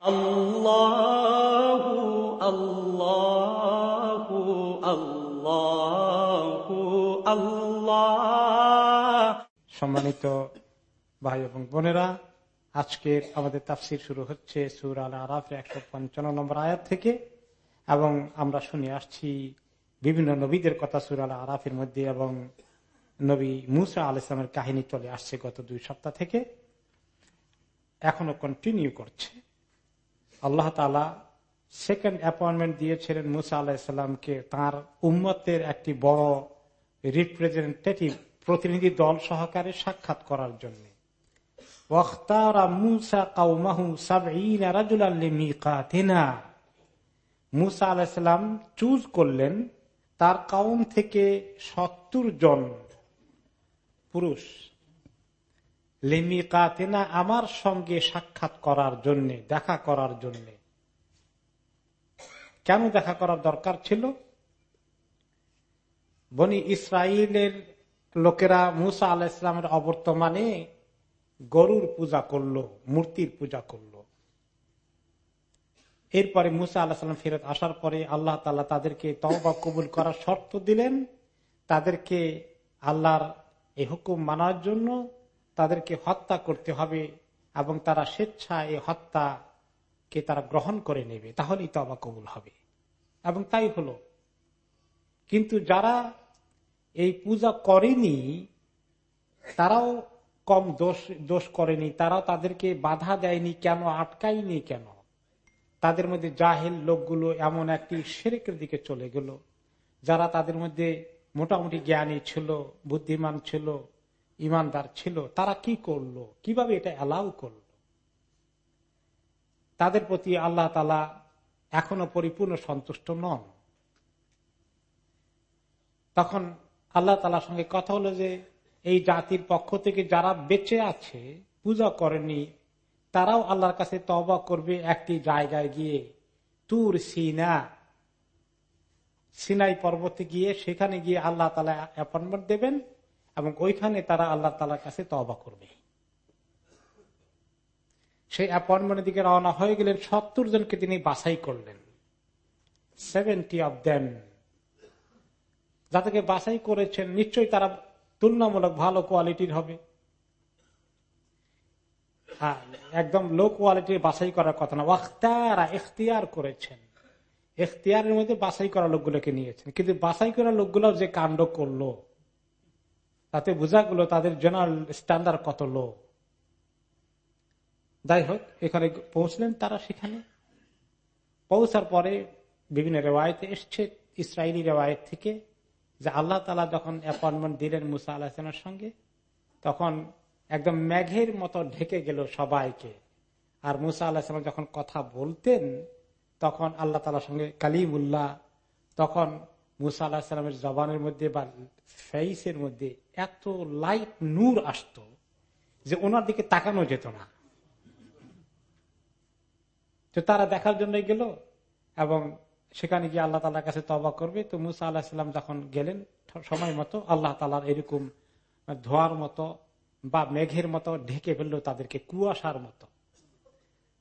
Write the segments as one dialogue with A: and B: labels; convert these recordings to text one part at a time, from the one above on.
A: আল্লাহু আল্লাহ
B: সম্মানিত ভাই এবং বোনেরা, আজকের আমাদের তাফসির শুরু হচ্ছে সুর আল আরাফের একশো পঞ্চান্ন নম্বর আয়াত থেকে এবং আমরা শুনে আসছি বিভিন্ন নবীদের কথা সুর আল আরাফের মধ্যে এবং নবী মুসা আল ইসলামের কাহিনী চলে আসছে গত দুই সপ্তাহ থেকে। এখনও কন্টিনিউ করছে। আল্লাহ তালা সেকেন্ড অ্যাপয়েন্টমেন্ট দিয়েছিলেন মুসা আলাহিসাল্লামকে তার উম্মতের একটি বড় রিপ্রেজেন্টেটিভ প্রতিনিধি দল সহকারে সাক্ষাৎ করার জন্য। মুসা চুজ করলেন তার কাউম থেকে সত্তর জন পুরুষ। লিমিকাতেনা আমার সঙ্গে সাক্ষাৎ করার জন্য, দেখা করার জন্য। কেন দেখা করার দরকার ছিল? বনি ইসরায়েলের লোকেরা মুসা আল্লাহ ইসলামের অবর্তমানে গরুর পূজা করল, মূর্তির পূজা করল। এরপরে মুসা আল্লাহ সাল্লাম ফেরত আসার পরে আল্লাহ তালা তাদেরকে তওবা কবুল করার শর্ত দিলেন। তাদেরকে আল্লাহর এই হুকুম মানার জন্য তাদেরকে হত্যা করতে হবে এবং তারা স্বেচ্ছা এই হত্যাকে তারা গ্রহণ করে নেবে, তাহলেই তবা কবুল হবে। এবং তাই হলো। কিন্তু যারা এই পূজা করেনি, তারাও কম দোষ দোষ করেনি, তারাও তাদেরকে বাধা দেয়নি, কেন আটকায়নি কেন? তাদের মধ্যে জাহেল লোকগুলো এমন একটি সেরেকের দিকে চলে গেল, যারা তাদের মধ্যে মোটামুটি জ্ঞানী ছিল, বুদ্ধিমান ছিল ইমানদার ছিল, তারা কি করল? কীভাবে এটা অ্যালাউ করল? তাদের প্রতি আল্লাহ তালা এখনও পরিপূর্ণ সন্তুষ্ট নন। তখন আল্লাহ তালার সঙ্গে কথা হলো যে, এই জাতির পক্ষ থেকে যারা বেঁচে আছে, পূজা করেনি, তারাও আল্লাহর কাছে তবা করবে একটি জায়গায় গিয়ে। তুর সিনা, সিনাই পর্বতে গিয়ে সেখানে গিয়ে আল্লাহ তালা অ্যাপয়েন্টমেন্ট দেবেন। এবং ওইখানে তারা আল্লাহ তালার কাছে তবা করবে। সেই অ্যাপয়েন্টমেন্টের দিকে রওনা হয়ে গেলেন, সত্তর জনকে তিনি বাছাই করলেন। সেভেন্টি অব দেম যাদেরকে বাছাই করেছেন, নিশ্চয়ই তারা তুলনামূলক ভালো কোয়ালিটির হবে। হ্যাঁ একদম লো কোয়ালিটির বাছাই করার কথা না। ওয়াক্তারা এখতিয়ার করেছেন। এখতিয়ারের মধ্যে বাছাই করা লোকগুলোকে নিয়েছেন। কিন্তু বাছাই করা লোকগুলো যে কাণ্ড করল তাতে বোঝা গেল তাদের জেনারেল স্ট্যান্ডার্ড কত লো। যাই হোক এখানে পৌঁছলেন তারা সেখানে। পৌঁছার পরে বিভিন্ন রেওয়ায়তে এসছে ইসরায়েলি রেওয়ায়ত থেকে, যে আল্লাহ তালা যখন অ্যাপয়েন্টমেন্ট দিলেন মুসা আল্লাহামের সঙ্গে, তখন একদম মেঘের মতো ঢেকে গেল সবাইকে। আর মুসা আল্লাহাম যখন কথা বলতেন, তখন আল্লাহ তালার সঙ্গে কালিমুল্লাহ, তখন মুসা আল্লাহ সাল্লামের জবানের মধ্যে বা ফেইসের মধ্যে এত লাইট নূর আসত যে ওনার দিকে তাকানো যেত না। তো তারা দেখার জন্য গেল এবং সেখানে গিয়ে আল্লাহ তালার কাছে তবা করবে। তো মুসা আল্লাহ সাল্লাম যখন গেলেন সময় মতো, আল্লাহ তালার এরকম ধোয়ার মতো বা মেঘের মতো ঢেকে ফেলল তাদেরকে কুয়াশার মতো।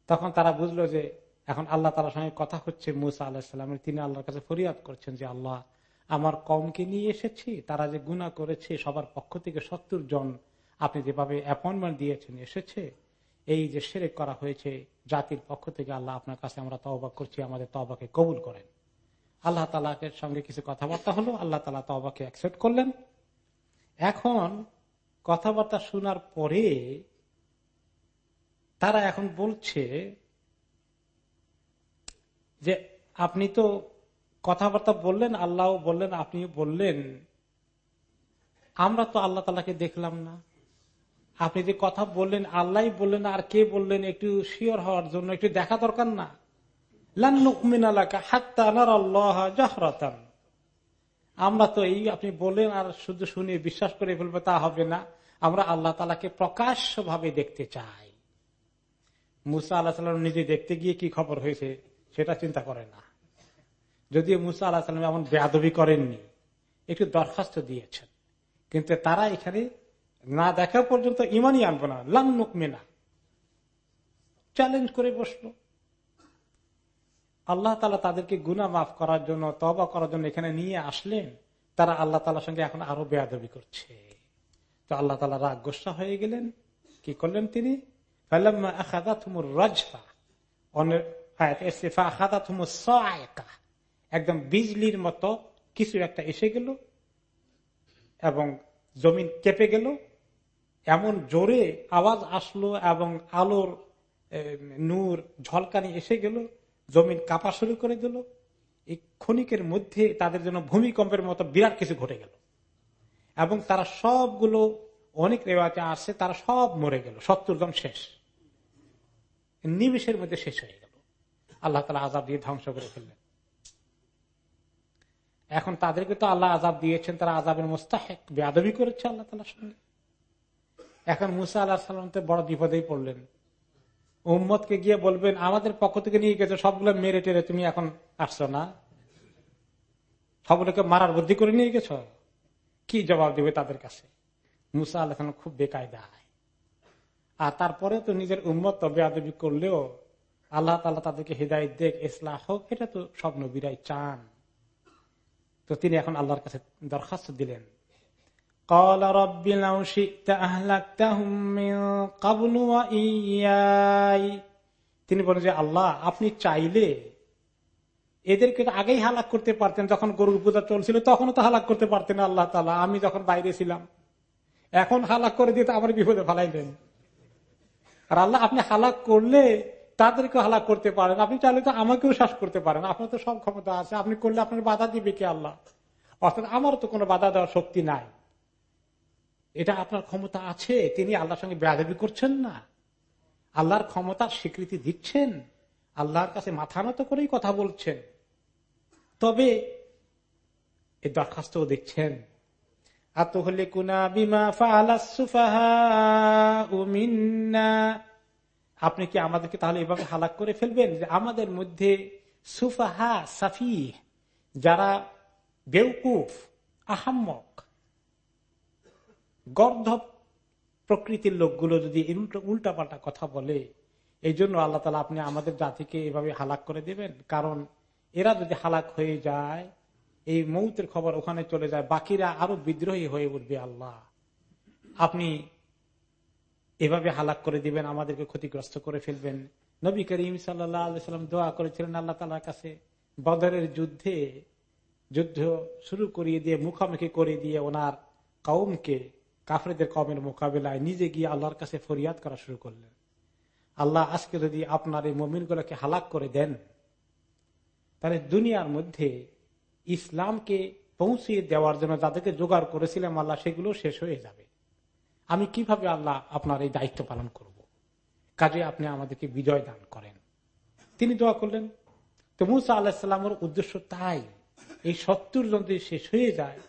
B: তখন তারা বুঝলো যে এখন আল্লাহ তালার সঙ্গে কথা হচ্ছে মুসা আল্লাহামের তিনি আল্লাহর কাছে ফরিয়াদ করছেন যে, আল্লাহ, আমার কমকে নিয়ে এসেছি, তারা যে গুণা করেছে, সবার পক্ষ থেকে সত্তর জন আপনি যেভাবে অ্যাপয়েন্টমেন্ট দিয়েছেন এসেছে, এই যে সেরে করা হয়েছে, জাতির পক্ষ থেকে আল্লাহ আপনার কাছে আমরা তহবা করছি, আমাদের তহবাকে কবুল করেন। আল্লাহ তালাকের সঙ্গে কিছু কথাবার্তা হলো, আল্লাহ তালা তহবাকে অ্যাকসেপ্ট করলেন। এখন কথাবার্তা শোনার পরে তারা এখন বলছে যে আপনি তো কথাবার্তা বললেন আল্লাহ বললেন আপনি বললেন। আমরা তো আল্লাহ তালাকে দেখলাম না। আপনি যে কথা বললেন, আল্লাহ বললেন, আর কে বললেন, একটু শিওর হওয়ার জন্য, একটু দেখা দরকার না। আমরা তো এই আপনি বললেন, আর শুধু শুনে বিশ্বাস করে ফেলব, তা হবে না। আমরা আল্লাহ তালাকে প্রকাশ্য ভাবে দেখতে চাই। মুসা আল্লাহ নিজে দেখতে গিয়ে কি খবর হয়েছে? সেটা চিন্তা করে না। যদিও মুসা আল্লাহ সাল্লাম এমন বেয়াদবি করেননি, একটু দরখাস্ত দিয়েছেন। কিন্তু তারা এখানে না দেখা পর্যন্ত ইমানই আনব না। লান্নুক মেনা চ্যালেঞ্জ করে বসল। আল্লাহ তালা তাদেরকে গুনা মাফ করার জন্য তবা করার জন্য এখানে নিয়ে আসলেন। তারা আল্লাহ তালার সঙ্গে এখন আরও বেয়াদবি করছে। তো আল্লাহ তালা রাগ গোসা হয়ে গেলেন। কি করলেন তিনি? একদম বিজলির মতো কিছু একটা এসে গেল এবং জমিন কেঁপে গেল। এমন জোরে আওয়াজ আসলো এবং আলোর নূর, ঝলকানি এসে গেল। জমিন কাপা শুরু করে দিল। এই ক্ষণিকের মধ্যে তাদের জন্য ভূমিকম্পের মতো বিরাট কিছু ঘটে গেল। এবং তারা সবগুলো, অনেক রেওয়াজে আসছে তারা সব মরে গেল। সত্তর জন শেষ। নিমিষের মধ্যে শেষ হয়ে গেল। আল্লাহ তালা আজাব দিয়ে ধ্বংস করে ফেললেন। এখন তাদেরকে তো আল্লাহ আজাব দিয়েছেন, তারা আজাবের মোস্তাহেক বেআবি করেছে আল্লাহ তালার সঙ্গে। এখন মুসা আল্লাহ সাল্লাম তো বড় বিপদেই পড়লেন। উম্মদকে গিয়ে বলবেন, আমাদের পক্ষ থেকে নিয়ে গেছে সবগুলো মেরে টেরে, তুমি এখন আসছো না? সবগুলোকে মারার বুদ্ধি করে নিয়ে গেছ? কি জবাব দেবে তাদের কাছে? মুসা আল্লাহ খুব বেকায়দায়। আর তারপরে তো নিজের উম্মত বেআবি করলেও আল্লাহ তাল্লাহ তাদেরকে হৃদায়ত দেখ ইসলাম হোক, এটা তো সব নবীরাই চান। তো তিনি এখন আল্লাহর কাছে দরখাস্ত দিলেন। তিনি বলেন যে, আল্লাহ, আপনি চাইলে এদেরকে আগেই হালাক করতে পারতেন। যখন গরুর পূজা চলছিল, তখনও তো হালাক করতে পারতেন আল্লাহ তালা আমি যখন বাইরে ছিলাম, এখন হালাক করে দিয়ে তো আমার বিপদে ফালাইলেন। আর আল্লাহ, আপনি হালাক করলে তাদেরকে হালাক করতে পারেন। আপনি চাইলে তো আমাকেও শ্বাস করতে পারেন। আপনার তো সব ক্ষমতা আছে। আপনি করলে আপনার বাধা দিবে কি আল্লাহ? অর্থাৎ আমার তো কোনো বাধা দেওয়ার শক্তি নাই। এটা আপনার ক্ষমতা আছে। তিনি আল্লাহর সঙ্গে বেয়াদবি করছেন না। আল্লাহর ক্ষমতার স্বীকৃতি দিচ্ছেন। আল্লাহর কাছে মাথা নত করেই কথা বলছেন। তবে এই দরখাস্ত দেখছেন আপনি কি আমাদেরকে তাহলে এভাবে হালাক করে ফেলবেন? যে আমাদের মধ্যে সুফাহা সাফি যারা বেউকুফ, আহাম্মক গর্ধ প্রকৃতির লোকগুলো যদি উল্টা পাল্টা কথা বলে এই জন্য আল্লাহ তালা আপনি আমাদের জাতিকে এভাবে হালাক করে দেবেন? কারণ এরা যদি হালাক হয়ে যায়, এই মৌতের খবর ওখানে চলে যায়, বাকিরা আরও বিদ্রোহী হয়ে উঠবে আল্লাহ। আপনি এভাবে হালাক করে দিবেন, আমাদেরকে ক্ষতিগ্রস্ত করে ফেলবেন। নবী করিম সাল্লাম দোয়া করেছিলেন আল্লাহ তালার কাছে, বদরের যুদ্ধে, যুদ্ধ শুরু করিয়ে দিয়ে, মুখামুখি করে দিয়ে ওনার কৌমকে কাফরেদের কমের মোকাবেলায় নিজে গিয়ে আল্লাহর কাছে ফরিয়াদ করা শুরু করলেন। আল্লাহ আজকে যদি আপনার এই মমিনগুলোকে হালাক করে দেন, তাহলে দুনিয়ার মধ্যে ইসলামকে পৌঁছিয়ে দেওয়ার জন্য যাদেরকে জোগাড় করেছিলাম আল্লাহ, সেগুলো শেষ হয়ে যাবে। আমি কীভাবে আল্লাহ আপনার এই দায়িত্ব পালন করব। কাজে আপনি আমাদেরকে বিজয় দান করেন। তিনি দোয়া করলেন, তো মুসা আল্লাহিসাল্লামের উদ্দেশ্য তাই। এই সত্তর জন যদি শেষ হয়ে যায়,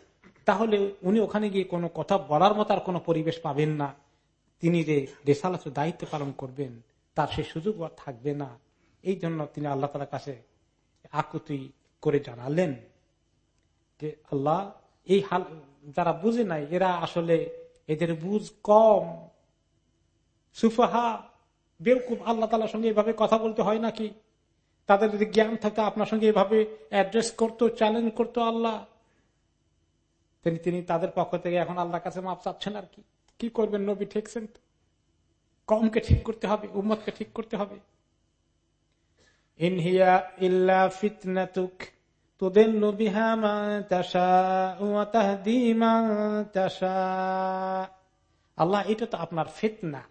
B: তাহলে উনি ওখানে গিয়ে কোনো কথা বলার মতো আর কোনো পরিবেশ পাবেন না। তিনি যে রেসালাত দায়িত্ব পালন করবেন, তার সে সুযোগ আর থাকবে না। এই জন্য তিনি আল্লাহ তালার কাছে আকুতি করে জানালেন যে, আল্লাহ, এই হাল যারা বুঝে নাই, এরা আসলে এদের বুঝ কম। সুফাহা বেউকুব আল্লাহ তালার সঙ্গে এভাবে কথা বলতে হয় নাকি? তাদের যদি জ্ঞান থাকতো আপনার সঙ্গে এভাবে অ্যাড্রেস করতো চ্যালেঞ্জ করতো আল্লাহ। তিনি তিনি তাদের পক্ষ থেকে এখন আল্লাহর কাছে মাপ চাচ্ছেন আর কি। কি করবেন নবী, ঠেকছেন কমকে ঠিক করতে হবে, উম্মতকে ঠিক করতে হবে। ইনহিয়া ইল্লা ফিতনাতুক আল্লাহ, এটা তো আপনার ফেতনা।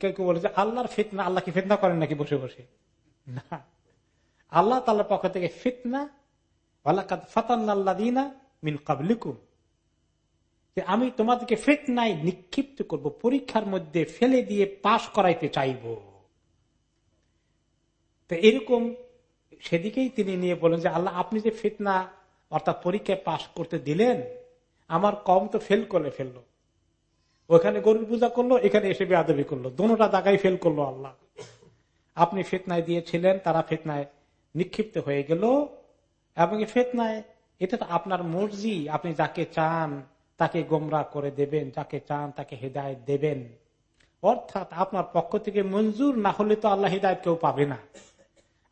B: কেউ বলে যে আল্লাহর ফেতনা, আল্লাহ কি ফেতনা করেন নাকি বসে বসে? না। আল্লাহ তাল্লার পক্ষ থেকে ফিতনা। মিন আমি তোমাদেরকে ফেতনায় নিক্ষিপ্ত করব, পরীক্ষার মধ্যে ফেলে দিয়ে পাশ করাইতে চাইব। এরকম সেদিকেই তিনি নিয়ে বলেন যে, আল্লাহ, আপনি যে ফিতনা অর্থাৎ পরীক্ষায় পাশ করতে দিলেন, আমার কম তো ফেল করে ফেলল। ওখানে গরুর পূজা করল, এখানে এসে বেআবি করল। দোনোটা জায়গায় ফেল করল আল্লাহ। আপনি ফেতনায় দিয়েছিলেন, তারা ফেতনায় নিক্ষিপ্ত হয়ে গেল এবং ফেতনায়, এটা তো আপনার মর্জি। আপনি যাকে চান, তাকে গোমরা করে দেবেন, যাকে চান, তাকে হৃদায়ত দেবেন। অর্থাৎ আপনার পক্ষ থেকে মঞ্জুর না হলে তো আল্লাহ হৃদায়ত কেউ পাবে না।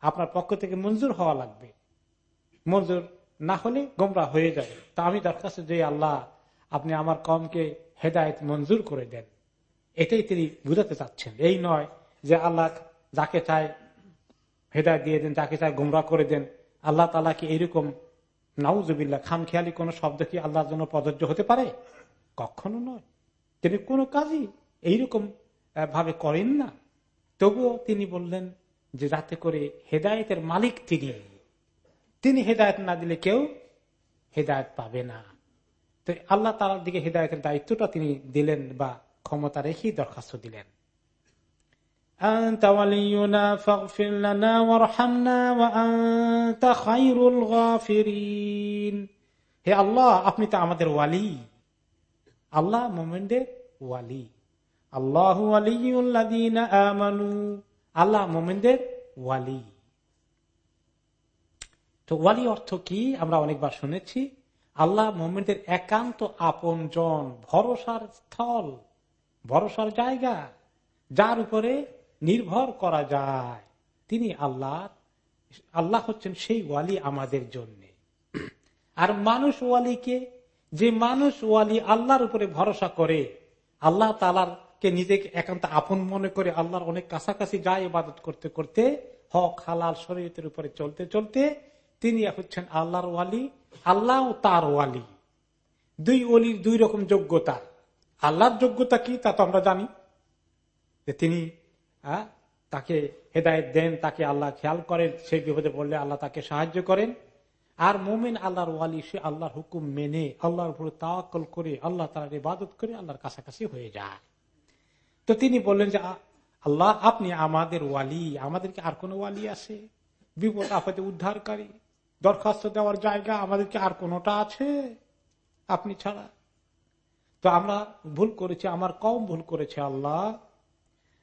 B: আপনার পক্ষ থেকে মঞ্জুর হওয়া লাগবে। মঞ্জুর না হলে গোমরা হয়ে যাবে। তা আমি দরখাস্ত যে আল্লাহ, আপনি আমার কমকে হেদায়ত মঞ্জুর করে দেন। এটাই তিনি বুঝাতে চাচ্ছেন। এই নয় যে আল্লাহ যাকে চায় হেদায়ত দিয়ে দেন, যাকে চায় গোমরা করে দেন। আল্লাহ তালা কি এইরকম নাউজুবিল্লা খামখেয়ালি কোন শব্দ কি আল্লাহর জন্য প্রযোজ্য হতে পারে? কখনো নয়। তিনি কোনো কাজই এইরকম ভাবে করেন না। তবুও তিনি বললেন যে যাতে করে হেদায়তের মালিক তিনি। তিনি হেদায়ত না দিলে কেউ হেদায়ত পাবে না। তো আল্লাহ তালার দিকে হেদায়তের দায়িত্বটা তিনি দিলেন বা ক্ষমতা রেখেই দরখাস্ত দিলেন। হে আল্লাহ, আপনি তো আমাদের ওয়ালি। আল্লাহ মোমেন্টের ওয়ালি। আল্লাহ আল্লাহ মোমেনদের ওয়ালি। তো ওয়ালি অর্থ কি? আমরা অনেকবার শুনেছি, আল্লাহ মোমেনদের একান্ত আপন জন ভরসার স্থল, ভরসার জায়গা, যার উপরে নির্ভর করা যায়। তিনি আল্লাহ আল্লাহ হচ্ছেন সেই ওয়ালি আমাদের জন্য। আর মানুষ ওয়ালিকে, যে মানুষ ওয়ালি আল্লাহর উপরে ভরসা করে, আল্লাহ তালার কে নিজেকে একান্ত আপন মনে করে আল্লাহর অনেক কাছাকাছি যায় ইবাদত করতে করতে হক, হালাল শরীয়তের উপরে চলতে চলতে তিনি হচ্ছেন আল্লাহর ওয়ালি, আল্লাহ ও তার ওয়ালি। দুই অলির দুই রকম যোগ্যতা। আল্লাহর যোগ্যতা কি তা তো আমরা জানি। যে তিনি তাকে হেদায়ত দেন, তাকে আল্লাহ খেয়াল করেন, সেই বিপদে বললে আল্লাহ তাকে সাহায্য করেন। আর মোমেন আল্লাহর ওয়ালি, সে আল্লাহর হুকুম মেনে, আল্লাহর উপরে তাওয়াক্কল করে, আল্লাহ তার ইবাদত করে, আল্লাহর কাছাকাছি হয়ে যায়। তো তিনি বললেন যে আল্লাহ, আপনি আমাদের ওয়ালি, আমাদেরকে আর কোন ওয়ালি আছে? বিপদ আপদে উদ্ধারকারী, দরখাস্ত দেওয়ার জায়গা আমাদেরকে আর কোনটা আছে? আপনি ছাড়া? তো আমরা ভুল করেছি, আমার কম ভুল করেছে, আল্লাহ।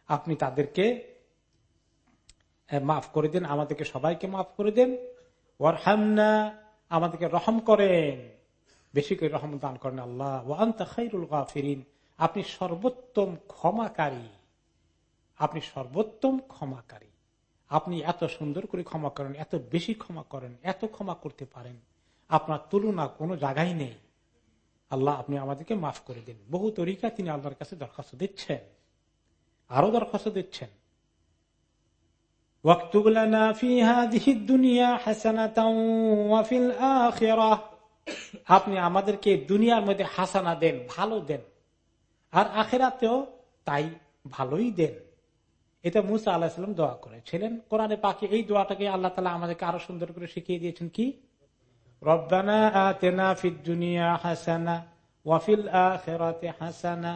B: আপনি তাদেরকে মাফ করে দেন, আমাদেরকে সবাইকে মাফ করে দেন। ওর হামনা আমাদেরকে রহম করেন। বেশি করে রহম দান করেন আল্লাহ। ওয়ান্তা খাইরুল গাফিরিন। আপনি সর্বোত্তম ক্ষমাকারী। আপনি সর্বোত্তম ক্ষমাকারী। আপনি এত সুন্দর করে ক্ষমা করেন, এত বেশি ক্ষমা করেন, এত ক্ষমা করতে পারেন। আপনার তুলনা কোনো জায়গায় নেই। আল্লাহ আপনি আমাদেরকে মাফ করে দিন। বহু তরিকা তিনি আল্লাহর কাছে দরখাস্ত দিচ্ছেন। আরও দরখাস্ত দিচ্ছেন। আপনি আমাদেরকে দুনিয়ার মধ্যে হাসানা দেন, ভালো দেন। আর আখেরাতেও তাই ভালোই দেন। এটা মুসা আল্লাহাম দোয়া করেছিলেন কোরআনে পাখি এই দোয়াটাকে আল্লাহ তালা আমাদেরকে আরও সুন্দর করে শিখিয়ে দিয়েছেন কি? হাসানা ওয়াফিল হাসানা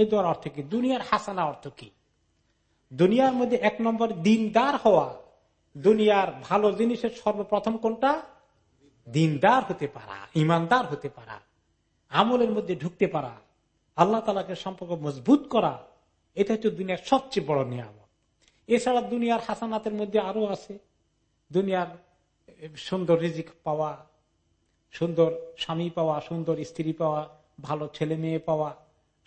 B: এই অর্থ কি? দুনিয়ার হাসানা অর্থ কি? দুনিয়ার মধ্যে এক নম্বর দিনদার হওয়া, দুনিয়ার ভালো জিনিসের সর্বপ্রথম কোনটা? দিনদার হতে পারা, ইমানদার হতে পারা। আমলের মধ্যে ঢুকতে পারা, আল্লাহ তালাকে সম্পর্ক মজবুত করা, এটা হচ্ছে দুনিয়ার সবচেয়ে বড় নিয়ামত। এছাড়া দুনিয়ার হাসানাতের মধ্যে আরও আছে। দুনিয়ার সুন্দর রিজিক পাওয়া, সুন্দর স্বামী পাওয়া, সুন্দর স্ত্রী পাওয়া, ভালো ছেলে মেয়ে পাওয়া,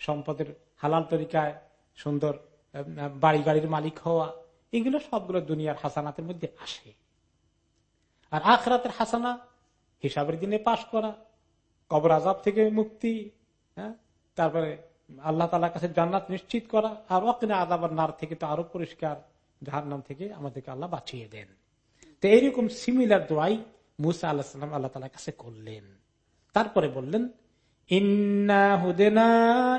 B: সম্পদের হালাল তরিকায় সুন্দর বাড়ি গাড়ির মালিক হওয়া, এগুলো সবগুলো দুনিয়ার হাসানাতের মধ্যে আসে। আর আখরাতের হাসানা হিসাবের দিনে পাশ করা কবর আজাব থেকে মুক্তি হ্যাঁ? তারপরে আল্লাহ তালার কাছে জান্নাত নিশ্চিত করা আর অকিনা আদাবার নার থেকে তো আরও পরিষ্কার যাহার নাম থেকে আমাদেরকে আল্লাহ বাঁচিয়ে দেন। তো এইরকম সিমিলার দোয়াই মুসা আল্লাহ সাল্লাম আল্লাহ তালা কাছে করলেন। তারপরে বললেন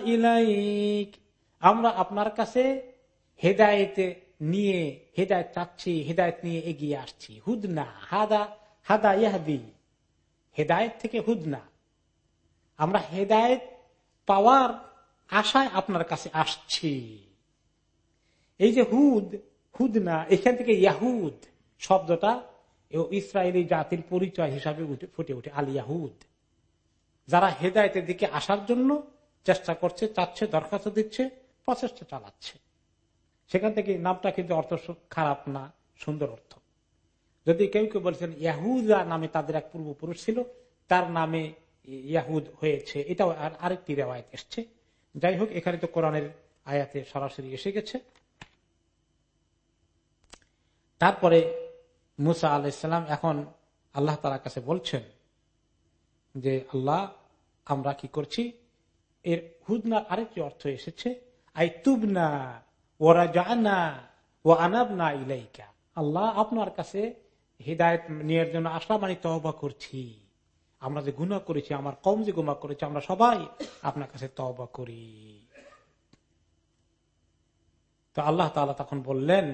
B: ইলাইক। আমরা আপনার কাছে হেদায়েতে নিয়ে, হেদায়ত চাচ্ছি, হেদায়ত নিয়ে এগিয়ে আসছি। হুদনা, হাদা হাদা ইয়াহাদি। হেদায়ত থেকে হুদনা। আমরা হেদায়ত পাওয়ার আশায় আপনার কাছে আসছি। এই যে হুদ হুদ না, এখান থেকে ইয়াহুদ শব্দটা ইসরায়েলি জাতির পরিচয় হিসাবে ফুটে উঠে আল ইয়াহুদ। যারা হেদায়তের দিকে আসার জন্য চেষ্টা করছে, চাচ্ছে, দরখাস্ত দিচ্ছে, প্রচেষ্টা চালাচ্ছে। সেখান থেকে নামটা কিন্তু অর্থ খারাপ না, সুন্দর অর্থ। যদি কেউ কেউ বলছেন, ইয়াহুদা নামে তাদের এক পূর্বপুরুষ ছিল, তার নামে ইয়াহুদ হয়েছে, এটাও আরেকটি রেওয়ায়ত এসছে। যাই হোক এখানে তো কোরআনের আয়াতে সরাসরি এসে গেছে। তারপরে মুসা আলাইসাল্লাম এখন আল্লাহ তালার কাছে বলছেন যে, আল্লাহ, আমরা কি করছি? এর হুদনার আরেকটি অর্থ এসেছে, আই তুবনা ওরা জানা ও আনাব না ইলাইকা। আল্লাহ আপনার কাছে হৃদায়ত নিয়ে জন্য আসলাম মানে তহবা করছি। আমরা যে গুণা করেছি, আমার কম যে গুমা করেছি, আমরা সবাই আপনার কাছে তহবা করি। তো আল্লাহ তালা তখন বললেন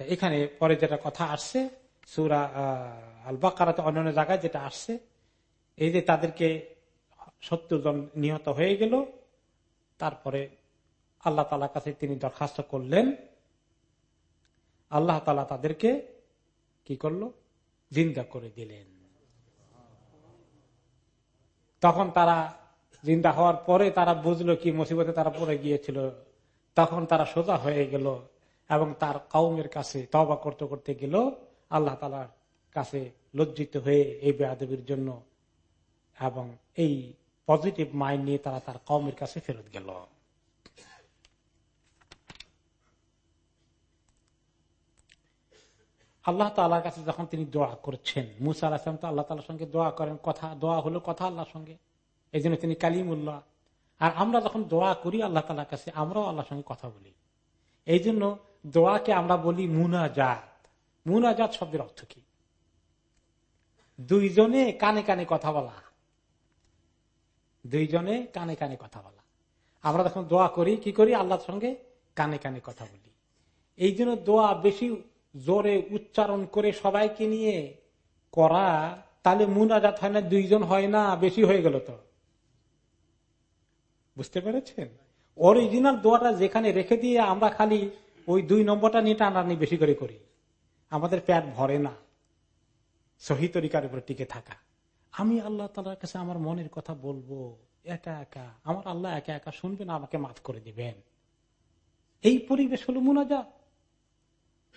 B: এখানে পরে যেটা কথা আসছে, সুরা আল বাকারাতে অন্যান্য জায়গায় যেটা আসছে, এই যে তাদেরকে সত্তর জন নিহত হয়ে গেল, তারপরে আল্লাহ তালার কাছে তিনি দরখাস্ত করলেন, আল্লাহ তালা তাদেরকে কি করল? জিন্দা করে দিলেন। তখন তারা জিন্দা হওয়ার পরে তারা বুঝলো কি মুসিবতে তারা পড়ে গিয়েছিল। তখন তারা সোজা হয়ে গেল এবং তার কাউমের কাছে তবা করতে করতে গেল। আল্লাহ তালার কাছে লজ্জিত হয়ে এই বেআবির জন্য এবং এই পজিটিভ মাইন্ড নিয়ে তারা তার কমের কাছে ফেরত গেল। আল্লাহ তাল্লাহর কাছে যখন তিনি দোয়া করছেন, মুসা আলাহাম তো আল্লাহ তালার সঙ্গে দোয়া করেন, কথা, দোয়া হলো কথা আল্লাহর সঙ্গে। এই জন্য তিনি কালিমুল্লাহ। আর আমরা যখন দোয়া করি আল্লাহ তালার কাছে, আমরাও আল্লাহর সঙ্গে কথা বলি। এই জন্য দোয়াকে আমরা বলি মুনাজাত। মুনাজাত শব্দের অর্থ কি? দুইজনে কানে কানে কথা বলা। দুইজনে কানে কানে কথা বলা। আমরা যখন দোয়া করি, কি করি? আল্লাহর সঙ্গে কানে কানে কথা বলি। এই জন্য দোয়া বেশি জোরে উচ্চারণ করে সবাইকে নিয়ে করা, তাহলে মুনাজাত হয় না, দুইজন হয় না, বেশি হয়ে গেল তো। বুঝতে পেরেছেন? অরিজিনাল দোয়াটা যেখানে রেখে দিয়ে আমরা খালি ওই দুই নম্বরটা নিয়ে টানানি বেশি করে করি। আমাদের প্যাট ভরে না। সহি তরিকার উপরে টিকে থাকা। আমি আল্লাহ তালার কাছে আমার মনের কথা বলব, একা একা। আমার আল্লাহ একা একা শুনবেন, আমাকে মাফ করে দিবেন। এই পরিবেশ হলো মুনাজাত।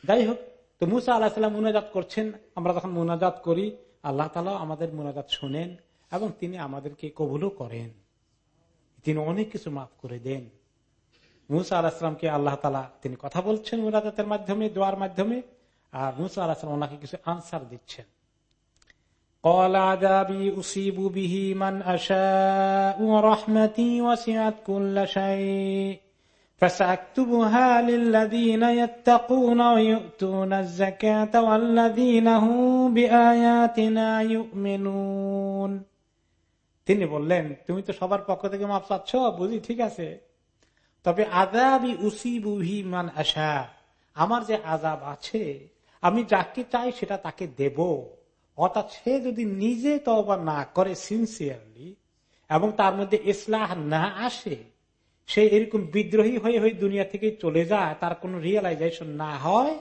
B: যাই হোক তো মুসা আল্লাহ সাল্লাম মোনাজাত করছেন। আমরা যখন মোনাজাত করি, আল্লাহ তালা আমাদের মোনাজাত শোনেন এবং তিনি আমাদেরকে কবুলও করেন। তিনি অনেক কিছু মাফ করে দেন। মুসা আলাহিসামকে আল্লাহ তালা তিনি কথা বলছেন মোনাজাতের মাধ্যমে, দোয়ার মাধ্যমে, আর মুসা আলাহিসাম ওনাকে কিছু আনসার দিচ্ছেন। কলা عذابي أصيب به من أشاء ورحمتي وسعت كل شيء فسأكتبها للذين يتقون ويؤتون الزكاة والذين هم بآياتنا يؤمنون তিনি বললেন তুমি তো সবার পক্ষ থেকে মাপ চাচ্ছ বুঝি ঠিক আছে তবে আজাবি উসিবুহি মান আশা আমার যে আজাব আছে আমি যাকে চাই সেটা তাকে দেব অর্থাৎ সে যদি নিজে তবা না করে সিনসিয়ারলি এবং তার মধ্যে ইসলাহ না আসে সে এরকম বিদ্রোহী হয়ে হয়ে দুনিয়া থেকে চলে যায়, তার কোন রিয়েলাইজেশন না হয়,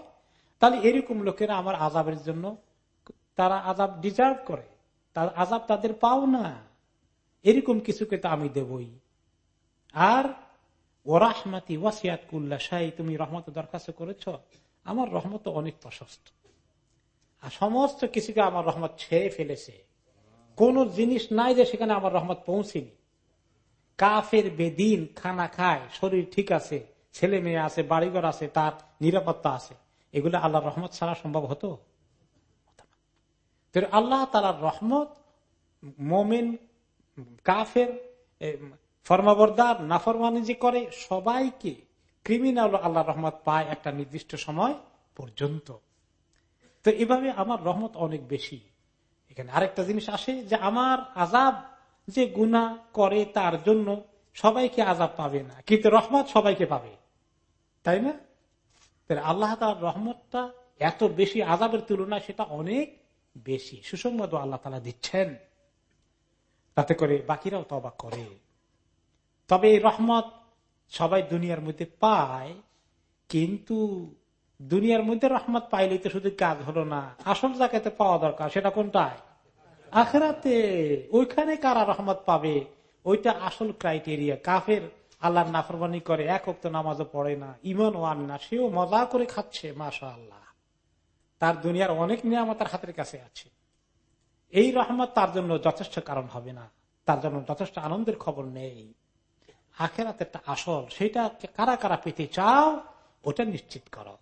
B: তাহলে এরকম লোকেরা আমার আজাবের জন্য তারা আজাব ডিজার্ভ করে। তার আজাব তাদের পাও না। এরকম কিছুকে তো আমি দেবই। আর, ওরাহমাতি ওয়াসিয়াত কুল্লা শাহী তুমি রহমত দরখাস্ত করেছ, আমার রহমত অনেক প্রশস্ত। আর সমস্ত কিছুকে আমার রহমত ছেড়ে ফেলেছে। কোন জিনিস নাই যে সেখানে আমার রহমত পৌঁছেনি। কাফের বেদিন খানা খায়, শরীর ঠিক আছে, ছেলে মেয়ে আছে, বাড়িঘর আছে, তার নিরাপত্তা আছে। এগুলো আল্লাহ রহমত ছাড়া সম্ভব হতো? আল্লাহ তালার রহমত মোমেন, কাফের ফরমাবরদার নাফরমানি যে করে সবাইকে ক্রিমিনাল আল্লাহ রহমত পায় একটা নির্দিষ্ট সময় পর্যন্ত। তো এভাবে আমার রহমত অনেক বেশি। এখানে আরেকটা জিনিস আসে যে আমার আজাব যে গুণা করে তার জন্য সবাইকে আজাব পাবে না। কিন্তু রহমত সবাইকে পাবে। তাই না? আল্লাহ তার রহমতটা এত বেশি আজাবের তুলনায় সেটা অনেক বেশি। সুসংবাদ আল্লাহ তালা দিচ্ছেন। তাতে করে বাকিরাও তবা করে। তবে এই রহমত সবাই দুনিয়ার মধ্যে পায়, কিন্তু দুনিয়ার মধ্যে রহমত পাইলে তো শুধু কাজ হলো না। আসল জায়গাতে পাওয়া দরকার, সেটা কোনটায়? আখেরাতে ওইখানে কারা রহমত পাবে? ওইটা আসল ক্রাইটেরিয়া কাফের আল্লাহর নাফরবানি করে, এক অক্ত নামাজও পড়ে না। ইমান ওয়ান না, সেও মজা করে খাচ্ছে মাসা আল্লাহ তার দুনিয়ার অনেক নিয়ামত তার হাতের কাছে আছে। এই রহমত তার জন্য যথেষ্ট কারণ হবে না। তার জন্য যথেষ্ট আনন্দের খবর নেই। আখেরাতেরটা আসল, সেটা কারা কারা পেতে চাও, ওটা নিশ্চিত করো।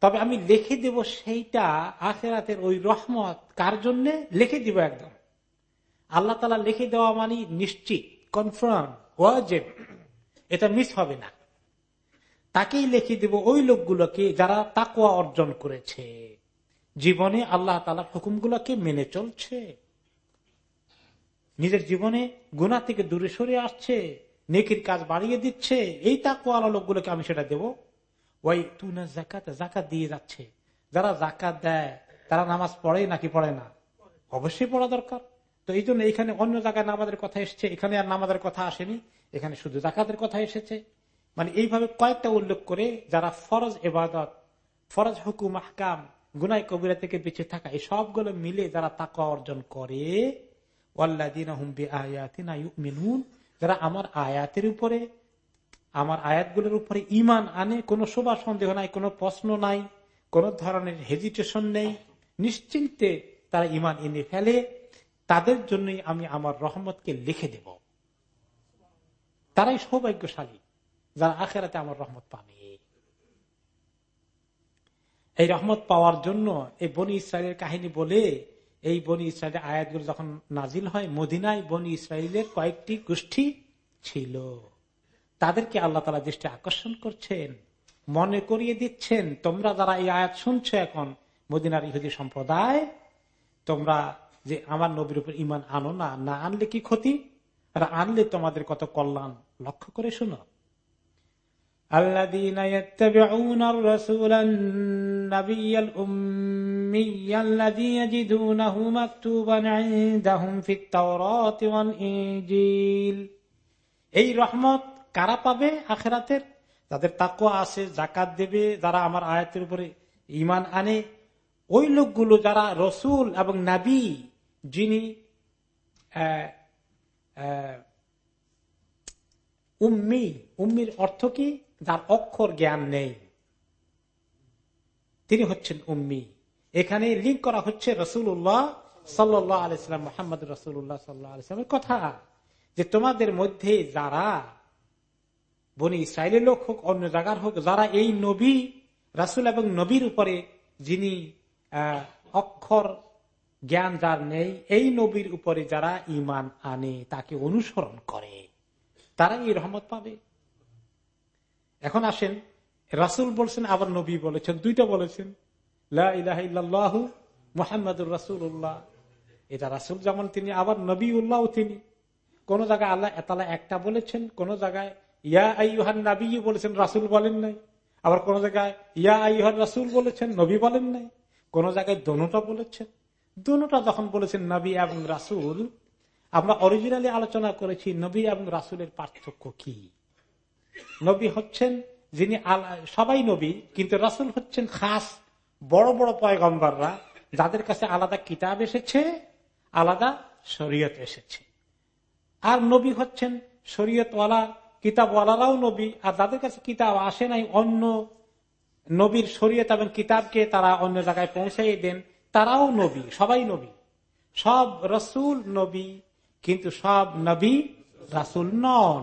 B: তবে আমি লিখে দেব সেইটা আখেরাতের ওই রহমত কার জন্য? লিখে দিব একদম। আল্লাহ তালা লিখে দেওয়া মানে নিশ্চিত কনফার্ম ওয়াজেব এটা মিস হবে না। তাকেই লিখে দেব ওই লোকগুলোকে যারা তাকুয়া অর্জন করেছে। জীবনে আল্লাহ তালা হুকুমগুলোকে মেনে চলছে। নিজের জীবনে গুণা থেকে দূরে সরে আসছে। নেকির কাজ বাড়িয়ে দিচ্ছে, এই তাকুয়ালা লোকগুলোকে আমি সেটা দেব। ওই তু না জাকাত জাকাত দিয়ে যাচ্ছে। যারা জাকাত দেয়, তারা নামাজ পড়ে নাকি পড়ে না? অবশ্যই পড়া দরকার। তো এই জন্য এখানে অন্য জায়গায় নামাজের কথা এসছে, এখানে আর নামাজের কথা আসেনি। এখানে শুধু জাকাতের কথা এসেছে। মানে এইভাবে কয়েকটা উল্লেখ করে যারা ফরজ এবাদত ফরজ হুকুম, আহকাম গুনাই কবিরা থেকে বেঁচে থাকা, এই সবগুলো মিলে যারা তাকা অর্জন করে যারা আমার আয়াতের উপরে, আমার আয়াতগুলোর উপরে ইমান আনে, কোনো শোভা সন্দেহ নাই, কোনো প্রশ্ন নাই, কোন ধরনের হেজিটেশন নেই, নিশ্চিন্তে তারা ইমান এনে ফেলে, তাদের জন্যই আমি আমার রহমতকে লিখে দেব। তারাই সৌভাগ্যশালী, যারা আখেরাতে আমার রহমত পাবে। এই রহমত পাওয়ার জন্য এই বনি ইসরায়েলের কাহিনী বলে এই বনি ইসরায়েলের আয়াতগুলো যখন নাজিল হয়, মদিনায় বনি ইসরায়েলের কয়েকটি গোষ্ঠী ছিল। তাদেরকে আল্লাহ তালা দৃষ্টি আকর্ষণ করছেন, মনে করিয়ে দিচ্ছেন, তোমরা যারা এই আয়াত শুনছ এখন, মদিনার ইহুদি সম্প্রদায়, তোমরা যে আমার নবীর উপর ইমান আনো না না আনলে কি ক্ষতি? আর আনলে তোমাদের কত কল্যাণ? লক্ষ্য করে শোনো। আল্লাহ يتبعون الرسول النبي الأمي الذي يجدونه مكتوبا عندهم في التوراة والإنجيل এই রহমত কারা পাবে আখেরাতের তাদের তাকুয়া আছে জাকাত দেবে যারা আমার আয়াতের উপরে ইমান আনে ওই লোকগুলো যারা রসুল এবং নাবি যিনি উম্মি উম্মির অর্থ কি যার অক্ষর জ্ঞান নেই তিনি হচ্ছেন উম্মি এখানে লিঙ্ক করা হচ্ছে রসুল্লাহ সাল্লাহ আলাইসালাম মোহাম্মদ রসুল্লাহ সাল্লাহ আলাইসলামের কথা। যে তোমাদের মধ্যে যারা বনি ইসরায়েলের লোক হোক, অন্য জায়গার হোক, যারা এই নবী, রাসুল এবং নবীর উপরে যিনি অক্ষর জ্ঞান যার নেই, এই নবীর উপরে যারা ইমান আনে, তাকে অনুসরণ করে, তারা এই রহমত পাবে। এখন আসেন, রাসুল বলছেন, আবার নবী বলেছেন, দুইটা বলেছেন। মোহাম্মদুর রাসুল্লাহ এটা রাসুল যেমন তিনি, আবার নবী উল্লাহ তিনি। কোন জায়গায় আল্লাহ এতালা একটা বলেছেন, কোন জায়গায় ইয়া আইহান নাবি বলেছেন, রাসুল বলেন নাই। আবার কোন জায়গায় ইয়া আইহান রাসুল বলেছেন, নবী বলেন নাই। কোন জায়গায় দোনোটা বলেছেন। দোনোটা যখন বলেছেন নবী এবং রাসুল, আমরা অরিজিনালি আলোচনা করেছি নবী এবং রাসুলের পার্থক্য কি। নবী হচ্ছেন যিনি সবাই নবী, কিন্তু রাসুল হচ্ছেন খাস বড় বড় পয়গম্বররা যাদের কাছে আলাদা কিতাব এসেছে, আলাদা শরীয়ত এসেছে। আর নবী হচ্ছেন শরীয়তওয়ালা, কিতাবওয়ালারাও নবী, আর যাদের কাছে কিতাব আসে নাই, অন্য নবীর শরীয়ত এবং কিতাবকে তারা অন্য জায়গায় পৌঁছাই দেন, তারাও নবী, সবাই নবী। সব রসুল নবী, কিন্তু সব নবী রাসুল নন।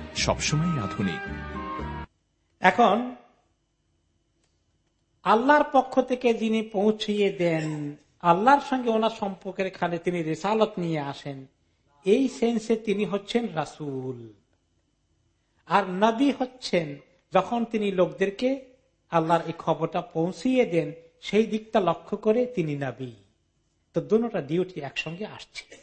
C: সবসময় আধুনিক।
B: এখন, আল্লাহর পক্ষ থেকে যিনি পৌঁছিয়ে দেন, আল্লাহর সঙ্গে ওনার সম্পর্কের খানে তিনি রেসালত নিয়ে আসেন, এই সেন্সে তিনি হচ্ছেন রাসুল। আর নবী হচ্ছেন, যখন তিনি লোকদেরকে আল্লাহর এই খবরটা পৌঁছিয়ে দেন, সেই দিকটা লক্ষ্য করে তিনি নবী। তো দুটা ডিউটি একসঙ্গে আসছে।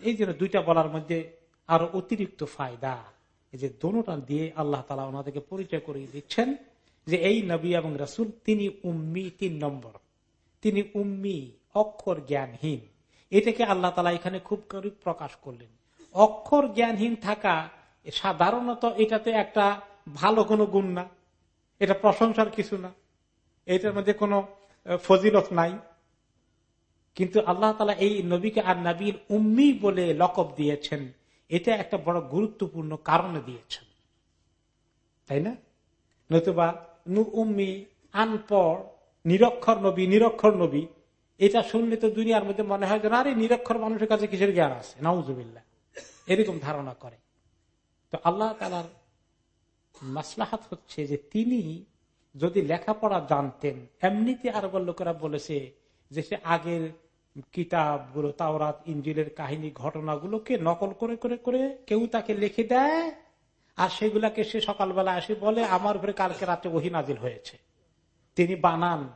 B: এই জন্য দুইটা বলার মধ্যে আরও অতিরিক্ত ফায়দা। এই যে দোনোটা দিয়ে আল্লাহ তালা ওনাদেরকে পরিচয় করিয়ে দিচ্ছেন যে এই নবী এবং রাসুল তিনি উম্মি তিন নম্বর। তিনি উম্মি, অক্ষর জ্ঞানহীন। এটাকে আল্লাহ তালা এখানে খুব করে প্রকাশ করলেন। অক্ষর জ্ঞানহীন থাকা সাধারণত এটাতে একটা ভালো কোনো গুণ না। এটা প্রশংসার কিছু না। এটার মধ্যে কোনো ফজিলত নাই। কিন্তু আল্লাহ তালা এই নবীকে আর নবীর উম্মি বলে লকব দিয়েছেন। এটা একটা বড় গুরুত্বপূর্ণ কারণে দিয়েছেন। তাই না? নতুবা নু উম্মি, আনপড়, নিরক্ষর নবী নিরক্ষর নবী, এটা শুনলে তো দুনিয়ার মধ্যে মনে হয় যে আরে, নিরক্ষর মানুষের কাছে কিসের জ্ঞান আছে? নাউজুবিল্লা এরকম ধারণা করে। তো আল্লাহ তালার মাসলাহাত হচ্ছে যে, তিনি যদি লেখাপড়া জানতেন, এমনিতে আরবের লোকেরা বলেছে যে, সে আগের কিতাবগুলো, তাওরাত, ইঞ্জিলের কাহিনী, ঘটনাগুলোকে নকল করে করে করে কেউ তাকে লিখে দেয় আর সেগুলাকে সে সকালবেলা আসে বলে, আমার উপরে কালকে রাতে ওহি নাজিল হয়েছে। তিনি বানান।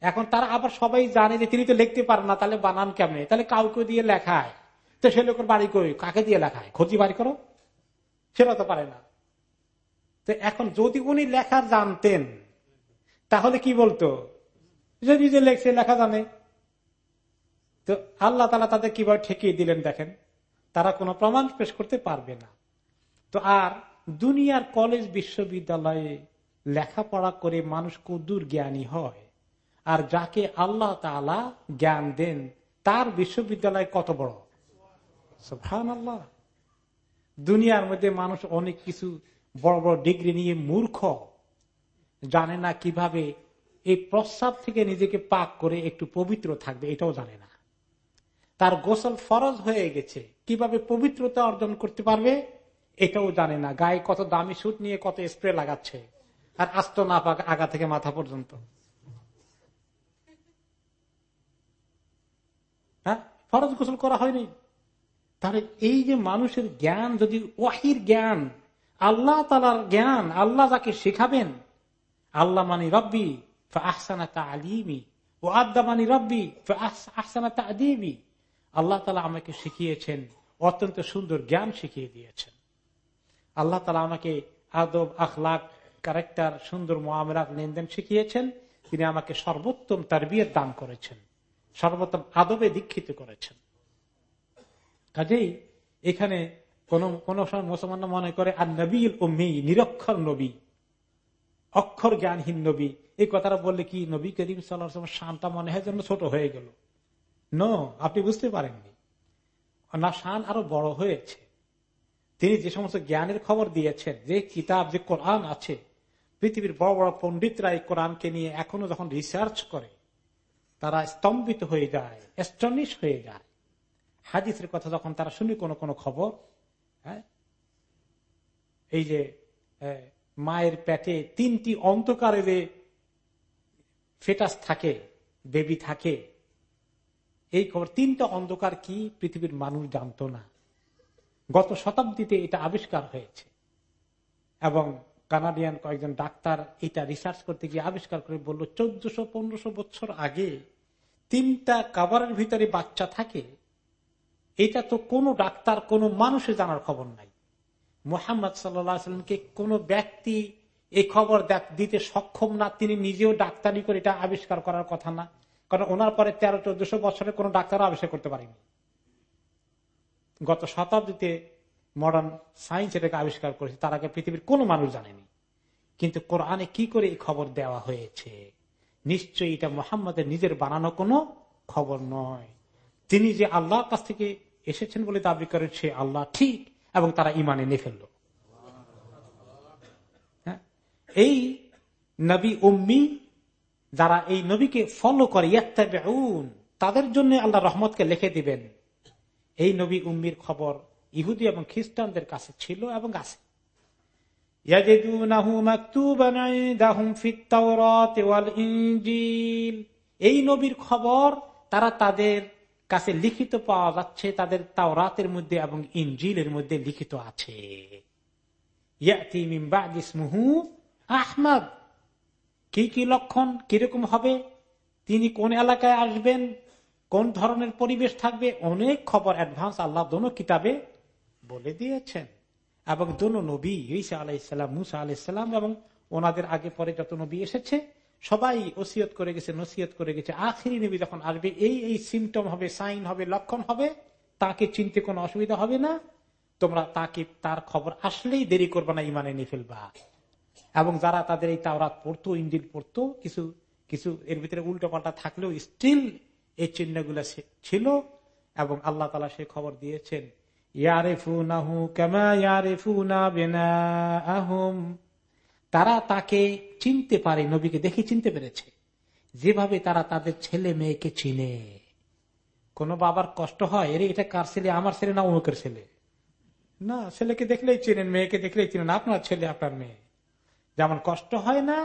B: এখন তারা আবার সবাই জানে যে তিনি তো লিখতে পারেন না, তাহলে বানান কেমনে? তাহলে কাউকে দিয়ে লেখায়। তো সে লোকের বাড়ি কই? কাকে দিয়ে লেখায়? খোঁজি বাড়ি করো। সেটা তো পারে না। তো এখন যদি উনি লেখা জানতেন, তাহলে কি বলতো? যে নিজে লেখছে লেখা জানে। তো আল্লাহ তালা তাদের কীভাবে ঠেকিয়ে দিলেন দেখেন? তারা কোনো প্রমাণ পেশ করতে পারবে না। তো আর দুনিয়ার কলেজ বিশ্ববিদ্যালয়ে লেখাপড়া করে মানুষ কদ্দুর জ্ঞানী হয়? আর যাকে আল্লাহ তালা জ্ঞান দেন, তার বিশ্ববিদ্যালয় কত বড়? আল্লাহ দুনিয়ার মধ্যে মানুষ অনেক কিছু বড় বড় ডিগ্রি নিয়ে মূর্খ। জানে না কীভাবে এই প্রস্রাব থেকে নিজেকে পাক করে একটু পবিত্র থাকবে, এটাও জানে না। তার গোসল ফরজ হয়ে গেছে। কীভাবে পবিত্রতা অর্জন করতে পারবে, এটাও জানে না। গায়ে কত দামি সুট নিয়ে কত স্প্রে লাগাচ্ছে। আর আস্ত না পাক আগা থেকে মাথা পর্যন্ত। হ্যাঁ? ফরজ গোসল করা হয়নি। তাহলে এই যে মানুষের জ্ঞান, যদি ওয়াহির জ্ঞান, আল্লাহ তালার জ্ঞান, আল্লাহ যাকে শেখাবেন, আল্লাহ মানি রব্বি আহসানা তা আলিমি ও আদা মানি রব্বি আহসানা তা আদিবি আল্লাহ তালা আমাকে শিখিয়েছেন, অত্যন্ত সুন্দর জ্ঞান শিখিয়ে দিয়েছেন। আল্লাহ তালা আমাকে আদব, আখলাক, ক্যারেক্টার, সুন্দর মোয়ামলাত, লেনদেন শিখিয়েছেন। তিনি আমাকে সর্বোত্তম তার বিয়ের দান করেছেন, সর্বোত্তম আদবে দীক্ষিত করেছেন। কাজেই এখানে কোন কোন সময় মুসলমান মনে করে আর নবীল ও মেয়ে নিরক্ষর নবী, অক্ষর জ্ঞানহীন নবী। এই কথাটা বললে কি নবী করিম সাল্লাহ শানটা মনে হয় যেন ছোট হয়ে গেল। ন আপনি বুঝতে পারেননি। না, শান আরও বড় হয়েছে। তিনি যে সমস্ত জ্ঞানের খবর দিয়েছেন, যে কিতাব, যে কোরআন আছে, পৃথিবীর বড় বড় পন্ডিতরা এই কোরআনকে নিয়ে এখনও যখন রিসার্চ করে, তারা স্তম্ভিত হয়ে যায় এস্টনিশ হয়ে যায়। হাদিসের কথা যখন তারা শুনে কোনো কোনো খবর হ্যাঁ? এই যে মায়ের পেটে তিনটি অন্ধকারে যে ফেটাস থাকে, বেবি থাকে এই খবর, তিনটা অন্ধকার কি পৃথিবীর মানুষ জানত না। গত শতাব্দীতে এটা আবিষ্কার হয়েছে। এবং কানাডিয়ান কয়েকজন ডাক্তার এটা রিসার্চ করতে গিয়ে আবিষ্কার করে বলল, চোদ্দশো পনেরোশো বছর আগে তিনটা কাবারের ভিতরে বাচ্চা থাকে, এটা তো কোনো ডাক্তার, কোনো মানুষে জানার খবর নাই। মোহাম্মদ সাল্লামকে কোন ব্যক্তি এই খবর দিতে সক্ষম না, তিনি নিজেও ডাক্তারি করে এটা আবিষ্কার করার কথা না। কারণ ওনার পরে তেরো, চোদ্দশো বছরে কোন ডাক্তার আবিষ্কার করতে পারেনি। গত শতাব্দীতে মডার্ন সায়েন্স এটাকে আবিষ্কার করেছে, তার আগে পৃথিবীর কোনো মানুষ জানেনি। কিন্তু কোরআনে কি করে এই খবর দেওয়া হয়েছে? নিশ্চয়ই এটা মোহাম্মদের নিজের বানানো কোনো খবর নয়। তিনি যে আল্লাহর কাছ থেকে এসেছেন বলে দাবি করেছে আল্লাহ ঠিক এবং তারা ইমানে নিয়ে ফেলল। হ্যাঁ? এই নবী উম্মি যারা এই নবীকে ফলো করে তাদের জন্য আল্লাহ রহমতকে লিখে দিবেন। এই নবী উম্মির খবর ইহুদি এবং খ্রিস্টানদের কাছে ছিল এবং আছে। এই নবীর খবর তারা তাদের কাছে লিখিত পাওয়া যাচ্ছে, তাদের তাওরাতের মধ্যে এবং ইঞ্জিলের মধ্যে লিখিত আছে। আহমদ। কি কি লক্ষণ, কীরকম হবে, তিনি কোন এলাকায় আসবেন, কোন ধরনের পরিবেশ থাকবে, অনেক খবর অ্যাডভান্স আল্লাহ দোনো কিতাবে বলে দিয়েছেন। এবং দোনো নবী, ঈসা আলাইসাল্লাম মুসা আলাইসাল্লাম এবং ওনাদের আগে পরে যত নবী এসেছে, সবাই ওসিয়ত করে গেছে, নসিয়ত করে গেছে। আখিরি নবী যখন আসবে, এই এই সিমটম হবে সাইন হবে, লক্ষণ হবে, তাকে চিনতে কোনো অসুবিধা হবে না। তোমরা তাকে, তার খবর আসলেই দেরি করবে না ইমানে নিয়ে ফেলবা। এবং যারা তাদের এই তাওরাত পড়তো, ইঞ্জিল পড়তো, কিছু কিছু, এর ভিতরে উল্টো পাল্টা থাকলেও স্টিল এই চিহ্নগুলো ছিল এবং আল্লাহ তালা সে খবর দিয়েছেন তারা তাকে চিনতে পারে, নবীকে দেখে চিনতে পেরেছে। যেভাবে তারা তাদের ছেলে মেয়েকে চিনে। কোন বাবার কষ্ট হয়, এর, এটা কার ছেলে? আমার ছেলে না অমুকের ছেলে? না, ছেলেকে দেখলেই চিনেন, মেয়েকে দেখলেই চিনেন, আপনার ছেলে, আপনার মেয়ে। যেমন কষ্ট হয় না,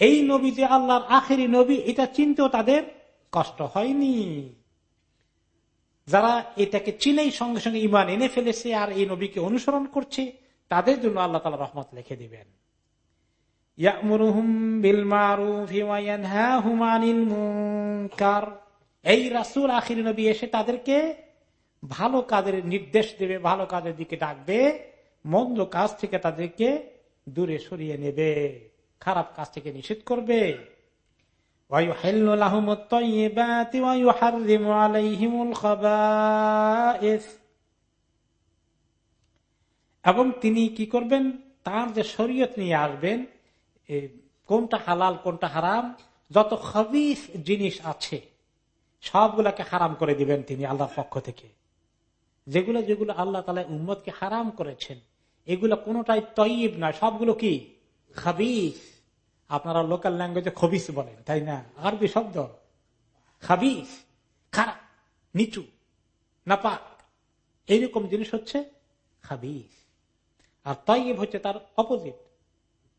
B: এই নবী যে আল্লাহর আখেরি নবী, এটা চিনতেও তাদের কষ্ট হয়নি। যারা এটাকে চিনেই সঙ্গে সঙ্গে ইমান এনে ফেলেছে আর এই নবীকে অনুসরণ করছে, তাদের জন্য আল্লাহ তালা রহমত লিখে দিবেন। এই রাসুল আখির নবী এসে তাদেরকে ভালো কাজের নির্দেশ দেবে, ভালো কাজের দিকে ডাকবে, মন্দ কাজ থেকে তাদেরকে দূরে সরিয়ে নেবে, খারাপ কাজ থেকে নিষেধ করবে। এবং তিনি কি করবেন? তার যে শরীয়ত নিয়ে আসবেন কোনটা হালাল, কোনটা হারাম, যত খবিস জিনিস আছে, সবগুলাকে হারাম করে দিবেন তিনি আল্লাহর পক্ষ থেকে। যেগুলো যেগুলো আল্লাহ তালা উম্মদকে হারাম করেছেন। এগুলো কোনটাই তৈব নয়। সবগুলো কি? খাবিস। আপনারা লোকাল ল্যাঙ্গুয়েজে খবিস বলেন, তাই না? আরবি শব্দ। খাবিস। খারাপ, নিচু, নাপাক। এইরকম জিনিস হচ্ছে খাবিস। আর তৈব হচ্ছে তার অপোজিট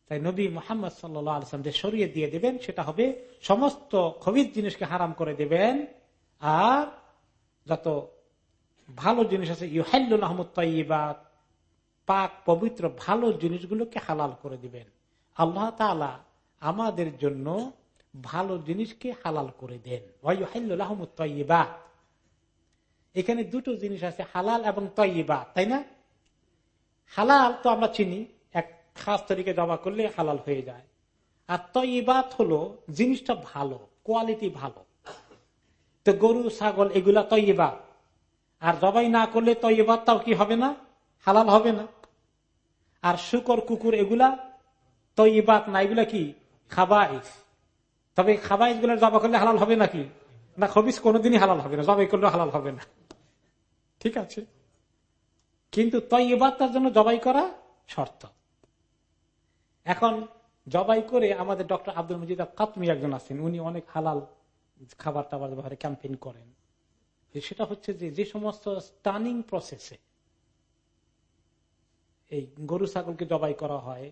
B: তাই নবী মোহাম্মদ সাল্লাম যে সরিয়ে দিয়ে দেবেন, সেটা হবে সমস্ত খবিজ জিনিসকে হারাম করে দেবেন। আর যত ভালো জিনিস আছে ইউহাল্লুল আহমদ তৈবাদ পাক, পবিত্র, ভালো জিনিসগুলোকে হালাল করে দিবেন। আল্লাহ তালা আমাদের জন্য ভালো জিনিসকে হালাল করে দেন। তৈবা এখানে দুটো জিনিস আছে, হালাল এবং তৈবা তাই না? হালাল তো আমরা চিনি, এক খাস তরিকে জমা করলে হালাল হয়ে যায়। আর তৈবাত হলো জিনিসটা ভালো, কোয়ালিটি ভালো। তো গরু, ছাগল, এগুলা তৈবা আর জবাই না করলে তৈবাত তাও কি হবে না? হালাল হবে না। আর শুকর, কুকুর এগুলা তৈবাত না, এগুলা কি? খাবাইস। তবে খাবাইসগুলো জবা করলে হালাল হবে নাকি? না, খবিস কোনোদিনই হালাল হবে না, জবাই করলে হালাল হবে না। ঠিক আছে? কিন্তু তৈবাত তার জন্য জবাই করা শর্ত। এখন জবাই করে আমাদের ডক্টর আব্দুল মজিদ কাতমি একজন আছেন, উনি অনেক হালাল খাবার টাবার ব্যবহারে ক্যাম্পেইন করেন। সেটা হচ্ছে যে যে সমস্ত স্টানিং প্রসেসে এই গরু, ছাগলকে জবাই করা হয়,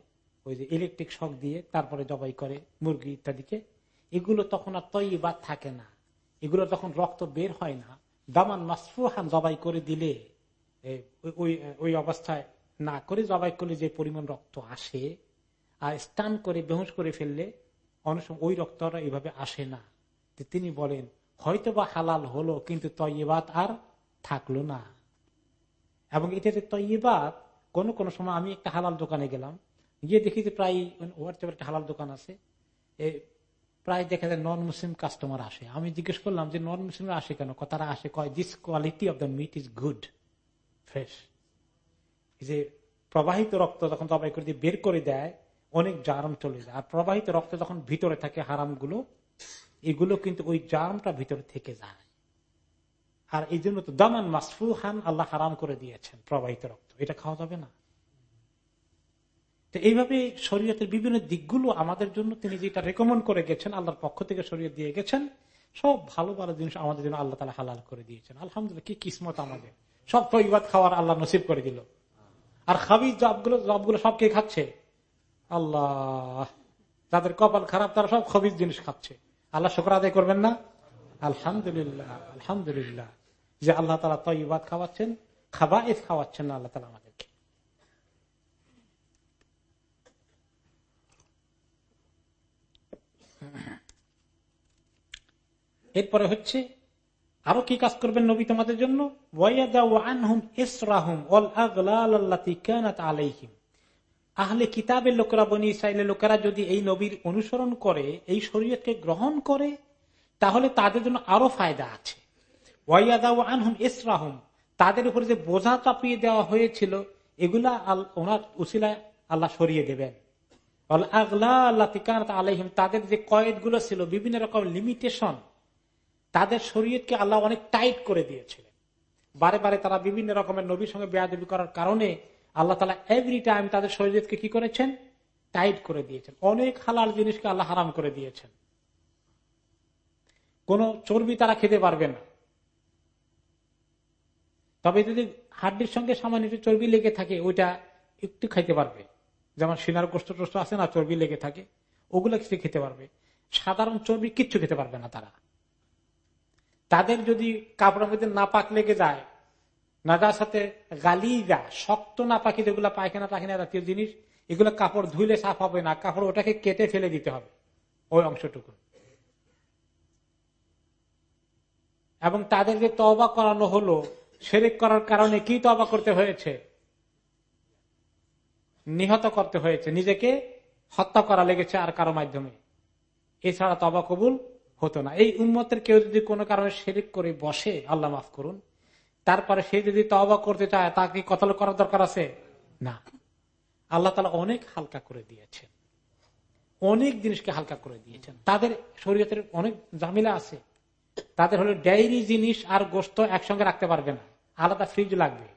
B: ওই যে ইলেকট্রিক শক দিয়ে, তারপরে জবাই করে, মুরগি ইত্যাদিকে। এগুলো তখন আর তৈবাদ থাকে না। এগুলো তখন রক্ত বের হয় না, দামান মাসফুহান জবাই করে দিলে ওই ওই অবস্থায় না করে জবাই করলে যে পরিমাণ রক্ত আসে, আর স্টান করে, বেহুশ করে ফেললে, অনেক সময় ওই রক্তটা এইভাবে আসে না। তিনি বলেন হয়তো বা হালাল হলো, কিন্তু তৈবাদ আর থাকল না। এবং এটা যে তৈবাদ কোন কোন সময় আমি একটা হালাল দোকানে গেলাম। গিয়ে দেখি যে প্রায় হোয়াটসঅ্যাপের একটা হালাল দোকান আছে। প্রায় দেখা যায় নন মুসলিম কাস্টমার আসে। আমি জিজ্ঞেস করলাম যে নন মুসলিমরা আসে কেন? তারা আসে, কয় this quality of the meat is good fresh যে প্রবাহিত রক্ত যখন জবাই করে দিয়ে বের করে দেয়, অনেক জার্ম চলে যায়। আর প্রবাহিত রক্ত যখন ভিতরে থাকে হারামগুলো, এগুলো কিন্তু ওই জার্মটা ভিতরে থেকে যায়। আর এই জন্য তো দামান মাসফুহান আল্লাহ হারাম করে দিয়েছেন প্রবাহিত রক্ত। এটা খাওয়া যাবে না। তো এইভাবে শরীয়তের বিভিন্ন দিকগুলো আমাদের জন্য তিনি যেটা রেকমেন্ড করে গেছেন, আল্লাহর পক্ষ থেকে শরীয়ত দিয়ে গেছেন, সব ভালো ভালো জিনিস আমাদের জন্য আল্লাহ তালা হালাল করে দিয়েছেন। আলহামদুলিল্লাহ, কি কিসমত আমাদের। সব তৈবাদ খাওয়ার আল্লাহ নসিব করে দিল। আর খাবি জবগুলো জবগুলো সব কে খাচ্ছে? আল্লাহ। যাদের কপাল খারাপ, তারা সব খবিজ জিনিস খাচ্ছে। আল্লাহ শুক্র আদায় করবেন না? আলহামদুলিল্লাহ আলহামদুলিল্লাহ। যে আল্লাহ তালা তৈবাদ খাওয়াচ্ছেন খাবা এফ খাওয়াচ্ছেন না আল্লাহ তালা আমাদেরকে। এরপরে হচ্ছে, আরও কি কাজ করবেন নবী তোমাদের জন্য? আহলে কিতাবের লোকেরা, বনি ইসরায়েলের লোকেরা যদি এই নবীর অনুসরণ করে, এই শরীয়তকে গ্রহণ করে, তাহলে তাদের জন্য আরও ফায়দা আছে। আনহুম ইসরাহুম, তাদের উপরে যে বোঝা চাপিয়ে দেওয়া হয়েছিল, এগুলা ওনার উসিলায় আল্লাহ সরিয়ে দেবেন। আলাইহিম, তাদের যে কয়েদগুলো ছিল, বিভিন্ন রকম লিমিটেশন তাদের শরীয়তকে আল্লাহ অনেক টাইট করে দিয়েছিলেন। বারে বারে তারা বিভিন্ন রকমের নবীর সঙ্গে বেয়াদবি করার কারণে আল্লাহ তালা এভরি টাইম তাদের শরীরকে কি করেছেন? টাইট করে দিয়েছেন। অনেক হালাল জিনিসকে আল্লাহ হারাম করে দিয়েছেন। কোন চর্বি তারা খেতে পারবে না। তবে যদি হাড্ডির সঙ্গে সামান্য একটু চর্বি লেগে থাকে, ওইটা একটু খাইতে পারবে। যেমন সিনার গোষ্ঠ টোষ্ঠ আছে না, চর্বি লেগে থাকে, ওগুলো কিছু খেতে পারবে। সাধারণ চর্বি কিচ্ছু খেতে পারবে না তারা। তাদের যদি কাপড়ের মধ্যে নাপাক লেগে যায় নাজার সাথে গালিগা শক্ত না পাখি যেগুলো পায়খানা পায়খানা জাতীয় জিনিস, এগুলো কাপড় ধুইলে সাফ হবে না, কাপড় ওটাকে কেটে ফেলে দিতে হবে ওই অংশটুকু। এবং তাদের যে তবা করানো হলো সেরেক করার কারণে কি তবা করতে হয়েছে? নিহত করতে হয়েছে। নিজেকে হত্যা করা লেগেছে আর কারও মাধ্যমে। এছাড়া তবা কবুল হতো না। এই উন্মতের কেউ যদি কোনো কারণে শেরিক করে বসে, আল্লাহ মাফ করুন, তারপরে সে যদি তবা করতে চায়, তাকে কতল করার দরকার আছে? না। আল্লাহ তালা অনেক হালকা করে দিয়েছেন। অনেক জিনিসকে হালকা করে দিয়েছেন। তাদের শরীয়তের অনেক জামিলা আছে। তাদের হলো ডায়েরি জিনিস আর গোস্ত একসঙ্গে রাখতে পারবে না। আলাদা ফ্রিজ লাগবে।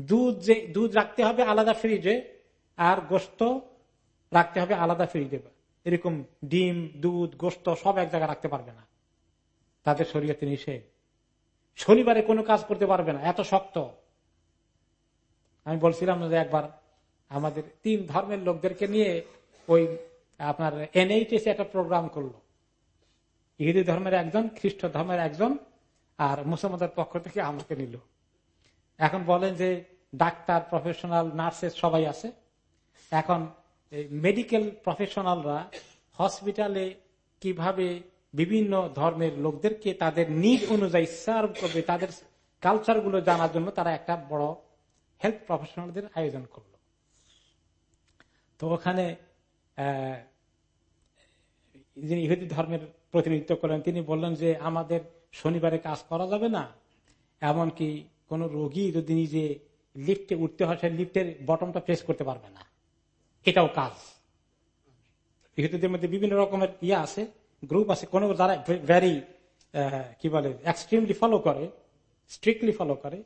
B: দুধ যে, দুধ রাখতে হবে আলাদা ফ্রিজে আর গোস্ত রাখতে হবে আলাদা ফ্রিজে এরকম ডিম, দুধ, গোস্ত সব এক জায়গায় রাখতে পারবে না। তাদের শরীয়তে নিষেধ। শনিবারে কোনো কাজ করতে পারবে না। এত শক্ত। আমি বলছিলাম যে একবার আমাদের তিন ধর্মের লোকদেরকে নিয়ে ওই আপনার এনএইচএস একটা প্রোগ্রাম করল। ইহুদি ধর্মের একজন, খ্রিস্ট ধর্মের একজন, আর মুসলমানদের পক্ষ থেকে আমাকে নিল। এখন বলেন যে ডাক্তার, প্রফেশনাল নার্সেস সবাই আছে। এখন মেডিকেল প্রফেশনালরা হসপিটালে কীভাবে বিভিন্ন ধর্মের লোকদেরকে তাদের নিজ অনুযায়ী সার্ভ করবে, তাদের কালচারগুলো জানার জন্য তারা একটা বড় হেলথ প্রফেশনালদের আয়োজন করল। তো ওখানে ইহুদি ধর্মের প্রতিনিধিত্ব করলেন তিনি বললেন যে, আমাদের শনিবারে কাজ করা যাবে না। এমনকি কোন রোগী যদি নিজে লিফটে উঠতে হয়, সে লিফটের বটমটা প্রেস করতে পারবে না। এটাও কাজ। ইহুদিদের মধ্যে বিভিন্ন রকমের ইয়ে আছে গ্রুপ আছে। কোন যারা ভ্যারি কি বলে এক্সট্রিমলি ফলো করে স্ট্রিক্টলি ফলো করে,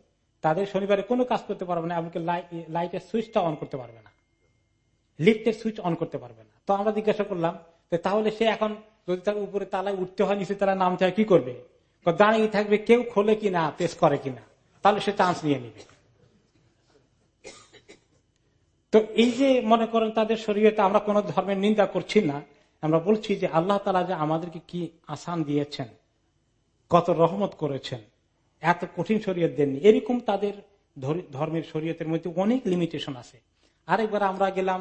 B: তাদের শনিবারে কোনো কাজ করতে পারবে না, এমনকি লাইটের সুইচটা অন করতে পারবে না। লিফটের সুইচ অন করতে পারবে না। তো আমরা জিজ্ঞাসা করলাম তাহলে সে এখন যদি তার উপরে তালায় উঠতে হয় নিচে তারা নামতে হয় কি করবে? দাঁড়িয়ে থাকবে, কেউ খোলে কিনা পেশ করে কিনা তাহলে সে চান্স নিয়ে নিবে। তো এই যে মনে করেন তাদের শরীয়তে আমরা কোন ধর্মের নিন্দা করছি না, আমরা বলছি যে আল্লাহ তালা যে আমাদেরকে কি আসান দিয়েছেন, কত রহমত করেছেন, এত কঠিন শরীয়ত দেননি। এরকম তাদের ধর্মের শরীয়তের মধ্যে অনেক লিমিটেশন আছে। আরেকবার আমরা গেলাম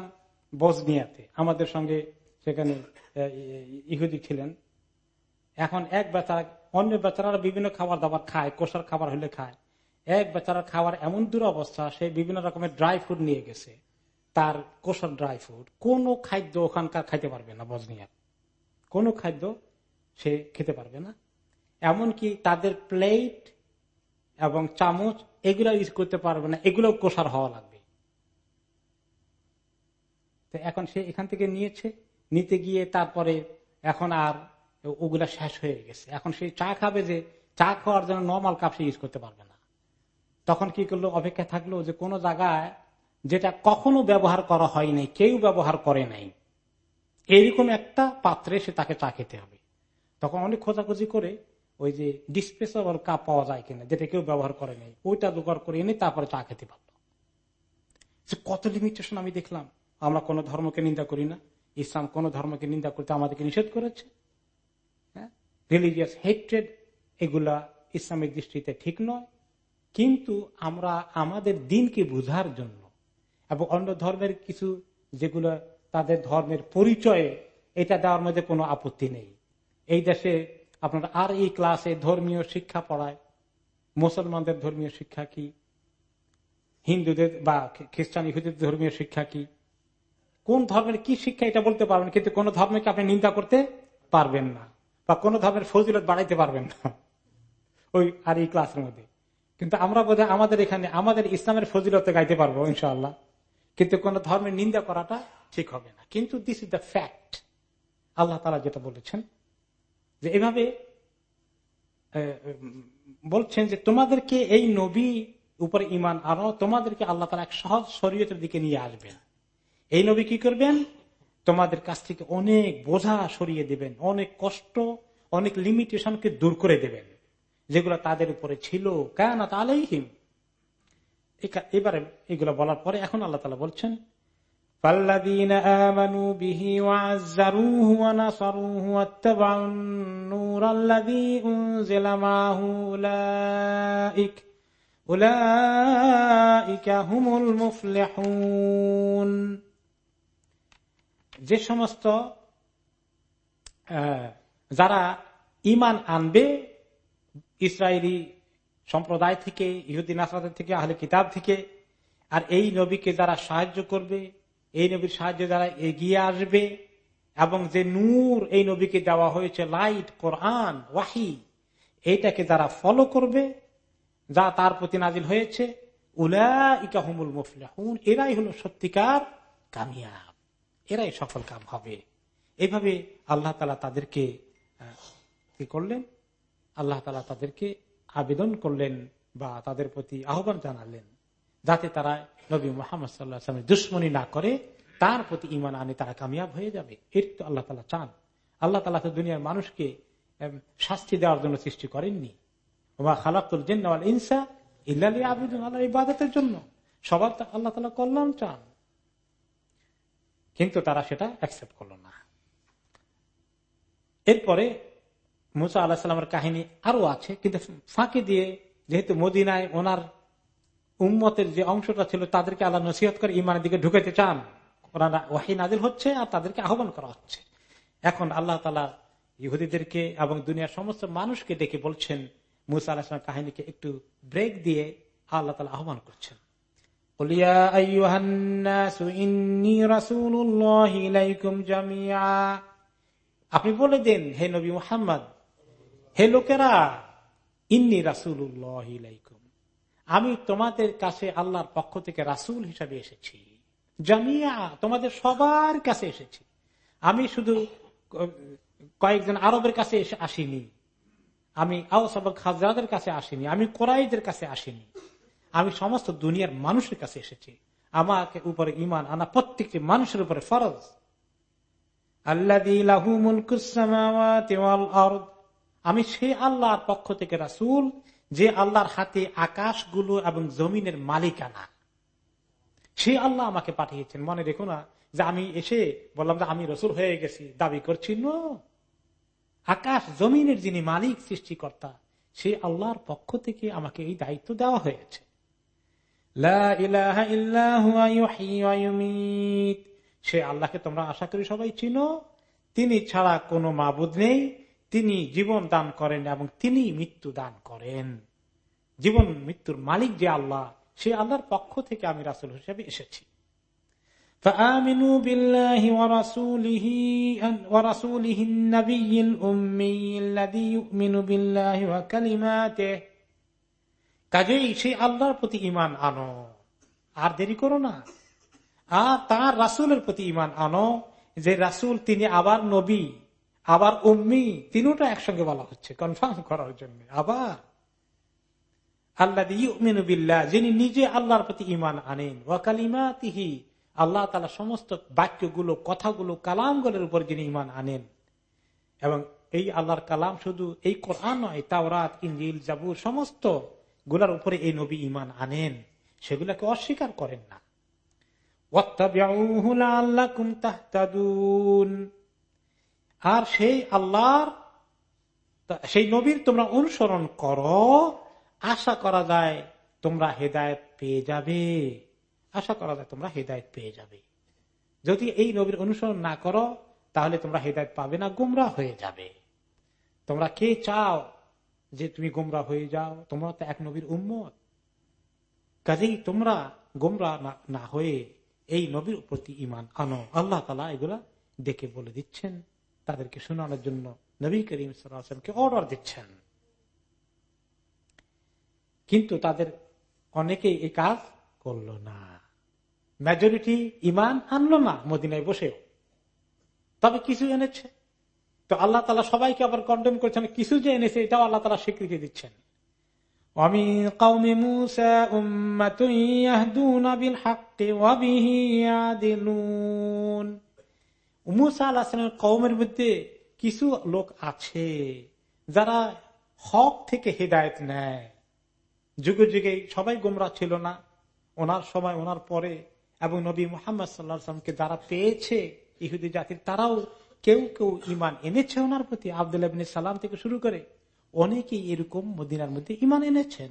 B: বজনিয়াতে আমাদের সঙ্গে সেখানে ইহুদি ছিলেন। এখন এক বেচারা, অন্য বেচারা বিভিন্ন খাবার দাবার খায়, কোষার খাবার হলে খায়। এক বেচারা খাওয়ার এমন দূর অবস্থা সে বিভিন্ন রকমের ড্রাই ফ্রুট নিয়ে গেছে। তার কোষার ড্রাই ফ্রুট কোন খাদ্য ওখানকার খাইতে পারবে না বজনিয়ার। কোন খাদ্য সে খেতে পারবে না। এমনকি তাদের প্লেট এবং চামচ, এগুলো ইউজ করতে পারবে না এগুলো কোষার হওয়া লাগবে। তো এখন সে এখান থেকে নিয়েছে। নিতে গিয়ে তারপরে এখন আর ওগুলা শেষ হয়ে গেছে। এখন সেই চা খাবে যে চা খাওয়ার জন্য নর্মাল কাপ সে ইউজ করতে পারবে না। তখন কি করল? অপেক্ষা থাকল যে কোনো জায়গায় যেটা কখনো ব্যবহার করা হয় নাই, কেউ ব্যবহার করে নাই, এরকম একটা পাত্রে সে তাকে চা খেতে হবে। তখন অনেক খোঁজাখুঁজি করে ওই যে ডিসপেসেবল কাপ পাওয়া যায় কিনা, যেটা কেউ ব্যবহার করে নাই, ওইটা জোগাড় করে এনে তারপরে চা খেতে পারল। কত লিমিটেশন আমি দেখলাম। আমরা কোন ধর্মকে নিন্দা করি না। ইসলাম কোন ধর্মকে নিন্দা করতে আমাদেরকে নিষেধ করেছে? রিলিজিয়াস হেট্রেড এগুলা ইসলামিক দৃষ্টিতে ঠিক নয়। কিন্তু আমরা আমাদের দিনকে বুঝার জন্য এবং অন্য ধর্মের কিছু যেগুলো তাদের ধর্মের পরিচয়ে, এটা দেওয়ার মধ্যে কোনো আপত্তি নেই। এই দেশে আপনার আর এই ক্লাসে ধর্মীয় শিক্ষা পড়ায়। মুসলমানদের ধর্মীয় শিক্ষা কি? হিন্দুদের বা খ্রিস্টান ইহুদের ধর্মীয় শিক্ষা কি? কোন ধর্মের কি শিক্ষা এটা বলতে পারবেন, কিন্তু কোন ধর্মকে আপনি নিন্দা করতে পারবেন না, বা কোন ধর্মের ফজিলত বাড়াইতে পারবেন না ওই আর এই ক্লাসের মধ্যে। কিন্তু আমরা বোধ আমাদের এখানে, আমাদের ইসলামের ফজিলতে গাইতে পারব, ইনশাআল্লাহ। কিন্তু কোন ধর্মের নিন্দা করাটা ঠিক হবে না। কিন্তু দিস ইজ দ্য ফ্যাক্ট আল্লাহ তালা যেটা বলেছেন, যে এভাবে বলছেন যে তোমাদেরকে এই নবী উপরে ইমান আনো, তোমাদেরকে আল্লাহ তালা এক সহজ শরীয়তের দিকে নিয়ে আসবেন। এই নবী কি করবেন? তোমাদের কাছ থেকে অনেক বোঝা সরিয়ে দেবেন, অনেক কষ্ট, অনেক লিমিটেশনকে দূর করে দেবেন, যেগুলো তাদের উপরে ছিল। কেন তাহলে এবারে এগুলো বলার পরে এখন আল্লাহ তালা বলছেন উলাইকা যে সমস্ত যারা ইমান আনবে ইসরায়েলি সম্প্রদায় থেকে ইহুদ্দিন আসাদের থেকে, আহলে কিতাব থেকে, আর এই নবীকে যারা সাহায্য করবে, এই নবীর সাহায্যে যারা এগিয়ে আসবে, এবং যে নূর এই নবীকে দেওয়া হয়েছে, লাইট, কোরআন, ওয়াহি, এইটাকে যারা ফলো করবে, যা তার প্রতি নাজিল হয়েছে উলা ইকাহুমুল মুফলাহুন, এরাই হলো সত্যিকার কামিয়াব। এরাই সফল কাম হবে। এইভাবে আল্লাহ তালা তাদেরকে কি করলেন? আল্লাহ তালা তাদেরকে আবেদন করলেন বা তাদের প্রতি আহ্বান জানালেন যাতে তারা নবী মোহাম্মদ সাল্লাহামের দুশ্মনী না করে, তার প্রতি ইমান আনে, তারা কামিয়াব হয়ে যাবে। এর তো আল্লাহ তালা চান। আল্লাহ তালা তো দুনিয়ার মানুষকে শাস্তি দেওয়ার জন্য সৃষ্টি করেননি। ওমা খালাকুল জেন্নাওয়াল ইনসা ইল্লালি আবেদন আল্লাহ ইবাদতের জন্য। সবার আল্লাহ তালা কল্যাণ চান। কিন্তু তারা সেটা অ্যাকসেপ্ট করল না। এরপরে মুসা আল্লাহ সাল্লামের কাহিনী আরও আছে, কিন্তু ফাঁকে দিয়ে যেহেতু মদিনায় ওনার উম্মতের যে অংশটা ছিল, তাদেরকে আল্লাহ নসিহত করে ইমানের দিকে ঢুকাইতে চান। ওনারা ওয়াহি নাজিল হচ্ছে আর তাদেরকে আহ্বান করা হচ্ছে। এখন আল্লাহ তালা ইহুদিদেরকে এবং দুনিয়ার সমস্ত মানুষকে ডেকে বলছেন, মুসা আল্লাহ কাহিনীকে একটু ব্রেক দিয়ে আল্লাহ তালা আহ্বান করছেন। আপনি বলে দেন, হে নবী মোহাম্মদ, হে লোকেরা, ইন্নি রাসুল্লাহ আমি তোমাদের কাছে আল্লাহর পক্ষ থেকে রাসুল হিসাবে এসেছি। জামিয়া, তোমাদের সবার কাছে এসেছি। আমি শুধু কয়েকজন আরবের কাছে আসিনি। আমি খাজরাদের কাছে আসিনি। আমি কোরাইদের কাছে আসিনি। আমি সমস্ত দুনিয়ার মানুষের কাছে এসেছি। আমাকে উপরে ইমান আনা প্রত্যেকটি মানুষের উপরে ফরজ। আল্লাহ আমি সেই আল্লাহর পক্ষ থেকে রাসুল, যে আল্লাহর হাতে আকাশগুলো এবং জমিনের মালিকানা। সে আল্লাহ আমাকে পাঠিয়েছেন। মনে রেখো না যে আমি এসে বললাম যে আমি রসুল হয়ে গেছি, দাবি করছি। আকাশ জমিনের যিনি মালিক, সৃষ্টিকর্তা সে আল্লাহর পক্ষ থেকে আমাকে এই দায়িত্ব দেওয়া হয়েছে। সে আল্লাহকে তোমরা আশা করি সবাই চিনো। তিনি ছাড়া কোনো মাবুদ নেই। তিনি জীবন দান করেন এবং তিনি মৃত্যু দান করেন। জীবন মৃত্যুর মালিক যে আল্লাহ, সে আল্লাহর পক্ষ থেকে আমি রাসুল হিসেবে এসেছি। কাজেই সেই আল্লাহর প্রতি ইমান আনো। আর দেরি করো না। আর তার রাসুলের প্রতি ইমান আনো, যে রাসুল তিনি আবার নবী, আবার উম্মি, তিনটা একসঙ্গে বলা হচ্ছে কনফার্ম করার জন্য। আবার। আল্লাহ বিল্লাহ, যিনি নিজে আল্লাহর প্রতি ইমান আনেন। ওয়াকালিমা তিহি আল্লাহ তালা সমস্ত বাক্যগুলো, কথাগুলো কালাম কালামগুলোর উপর যিনি ইমান আনেন। এবং এই আল্লাহর কালাম শুধু এই কোরআন নয়, তাওরাত ইঞ্জিল জাবুর, সমস্ত গুলার উপরে এই নবী ইমান আনেন, সেগুলাকে অস্বীকার করেন না। আর সেই আল্লাহর সেই নবীর তোমরা অনুসরণ করো, আশা করা যায় তোমরা হেদায়ত পেয়ে যাবে। আশা করা যায় তোমরা হেদায়ত পেয়ে যাবে। যদি এই নবীর অনুসরণ না করো, তাহলে তোমরা হেদায়ত পাবে না গুমরা হয়ে যাবে। তোমরা কে চাও যে তুমি গোমরা হয়ে যাও, তোমরা তো এক নবীর উম্মত। কাজেই তোমরা গোমরা না হয়ে এই নবীর প্রতি ইমান আনো। আল্লাহ তালা এগুলা ডেকে বলে দিচ্ছেন। তাদেরকে শোনানোর জন্য নবী করিম সাল্লামকে অর্ডার দিচ্ছেন। কিন্তু তাদের অনেকেই এই কাজ করল না। মেজরিটি ইমান আনলো না মদিনায় বসেও। তবে কিছু এনেছে। তো আল্লাহ তালা সবাইকে আবার কন্ডেম করছেন কিছু যে এনেছে, এটাও আল্লাহ তালা স্বীকৃতি দিচ্ছেন। কৌমের মধ্যে কিছু লোক আছে যারা হক থেকে হেদায়ত নেয়। যুগে যুগে সবাই গোমরা ছিল না। ওনার সময়, ওনার পরে এবং নবী মোহাম্মদ সাল্লাহামকে যারা পেয়েছে ইহুদি জাতির, তারাও কেউ কেউ ইমান এনেছে ওনার প্রতি আবদুল্লাহ সালাম থেকে শুরু করে অনেকেই এরকম মদিনার মধ্যে ইমান এনেছেন।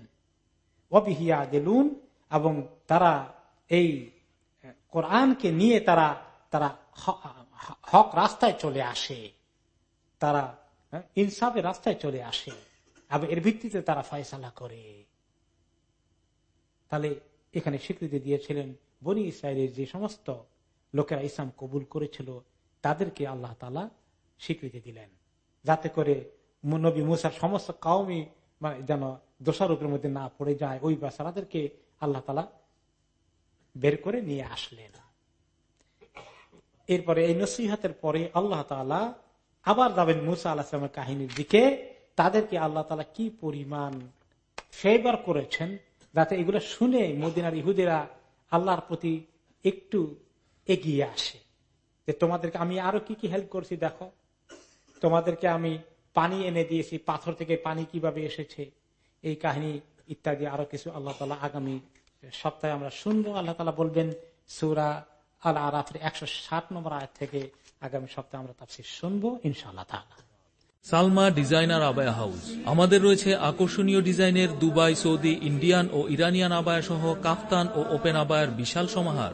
B: অবিহিয়া দেলুন এবং তারা এই কোরআনকে নিয়ে তারা তারা হক রাস্তায় চলে আসে। তারা ইনসাফের রাস্তায় চলে আসে। এবং এর ভিত্তিতে তারা ফয়সালা করে। তাহলে এখানে স্বীকৃতি দিয়েছিলেন বনি ইসরায়েলের যে সমস্ত লোকেরা ইসলাম কবুল করেছিল তাদেরকে আল্লাহ তালা স্বীকৃতি দিলেন। যাতে করে নবী মুসার সমস্ত কাউমি মানে যেন দোষারোপের মধ্যে না পড়ে যায়, ওই বাসারাদেরকে আল্লাহ তালা বের করে নিয়ে আসলেন। এরপরে এই নসিহাতের পরে আল্লাহ তালা আবার যাবেন মুসা আল্লাহামের কাহিনীর দিকে। তাদেরকে আল্লাহ তালা কি পরিমাণ ফেবার করেছেন, যাতে এগুলো শুনে মদিনার ইহুদেরা আল্লাহর প্রতি একটু এগিয়ে আসে। যে তোমাদেরকে আমি আরও কি কি হেল্প করছি দেখো। তোমাদেরকে আমি পানি এনে দিয়েছি, পাথর থেকে পানি কীভাবে এসেছে, এই কাহিনী ইত্যাদি আরও কিছু আল্লাহ তালা আগামী সপ্তাহে আমরা শুনব। আল্লাহ তালা বলবেন, সুরা আল আরাফের একশো ষাট নম্বর আয় থেকে আগামী সপ্তাহে আমরা তাফসির শুনব, ইনশাআল্লাহ তালা
A: সালমা ডিজাইনার আবায়া হাউস। আমাদের রয়েছে আকর্ষণীয় ডিজাইনের দুবাই, সৌদি, ইন্ডিয়ান ও ইরানিয়ান আবায়া সহ কাফতান ও ওপেন আবায়ার বিশাল সমাহার।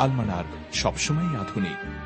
C: আলমানার সবসময় আধুনিক।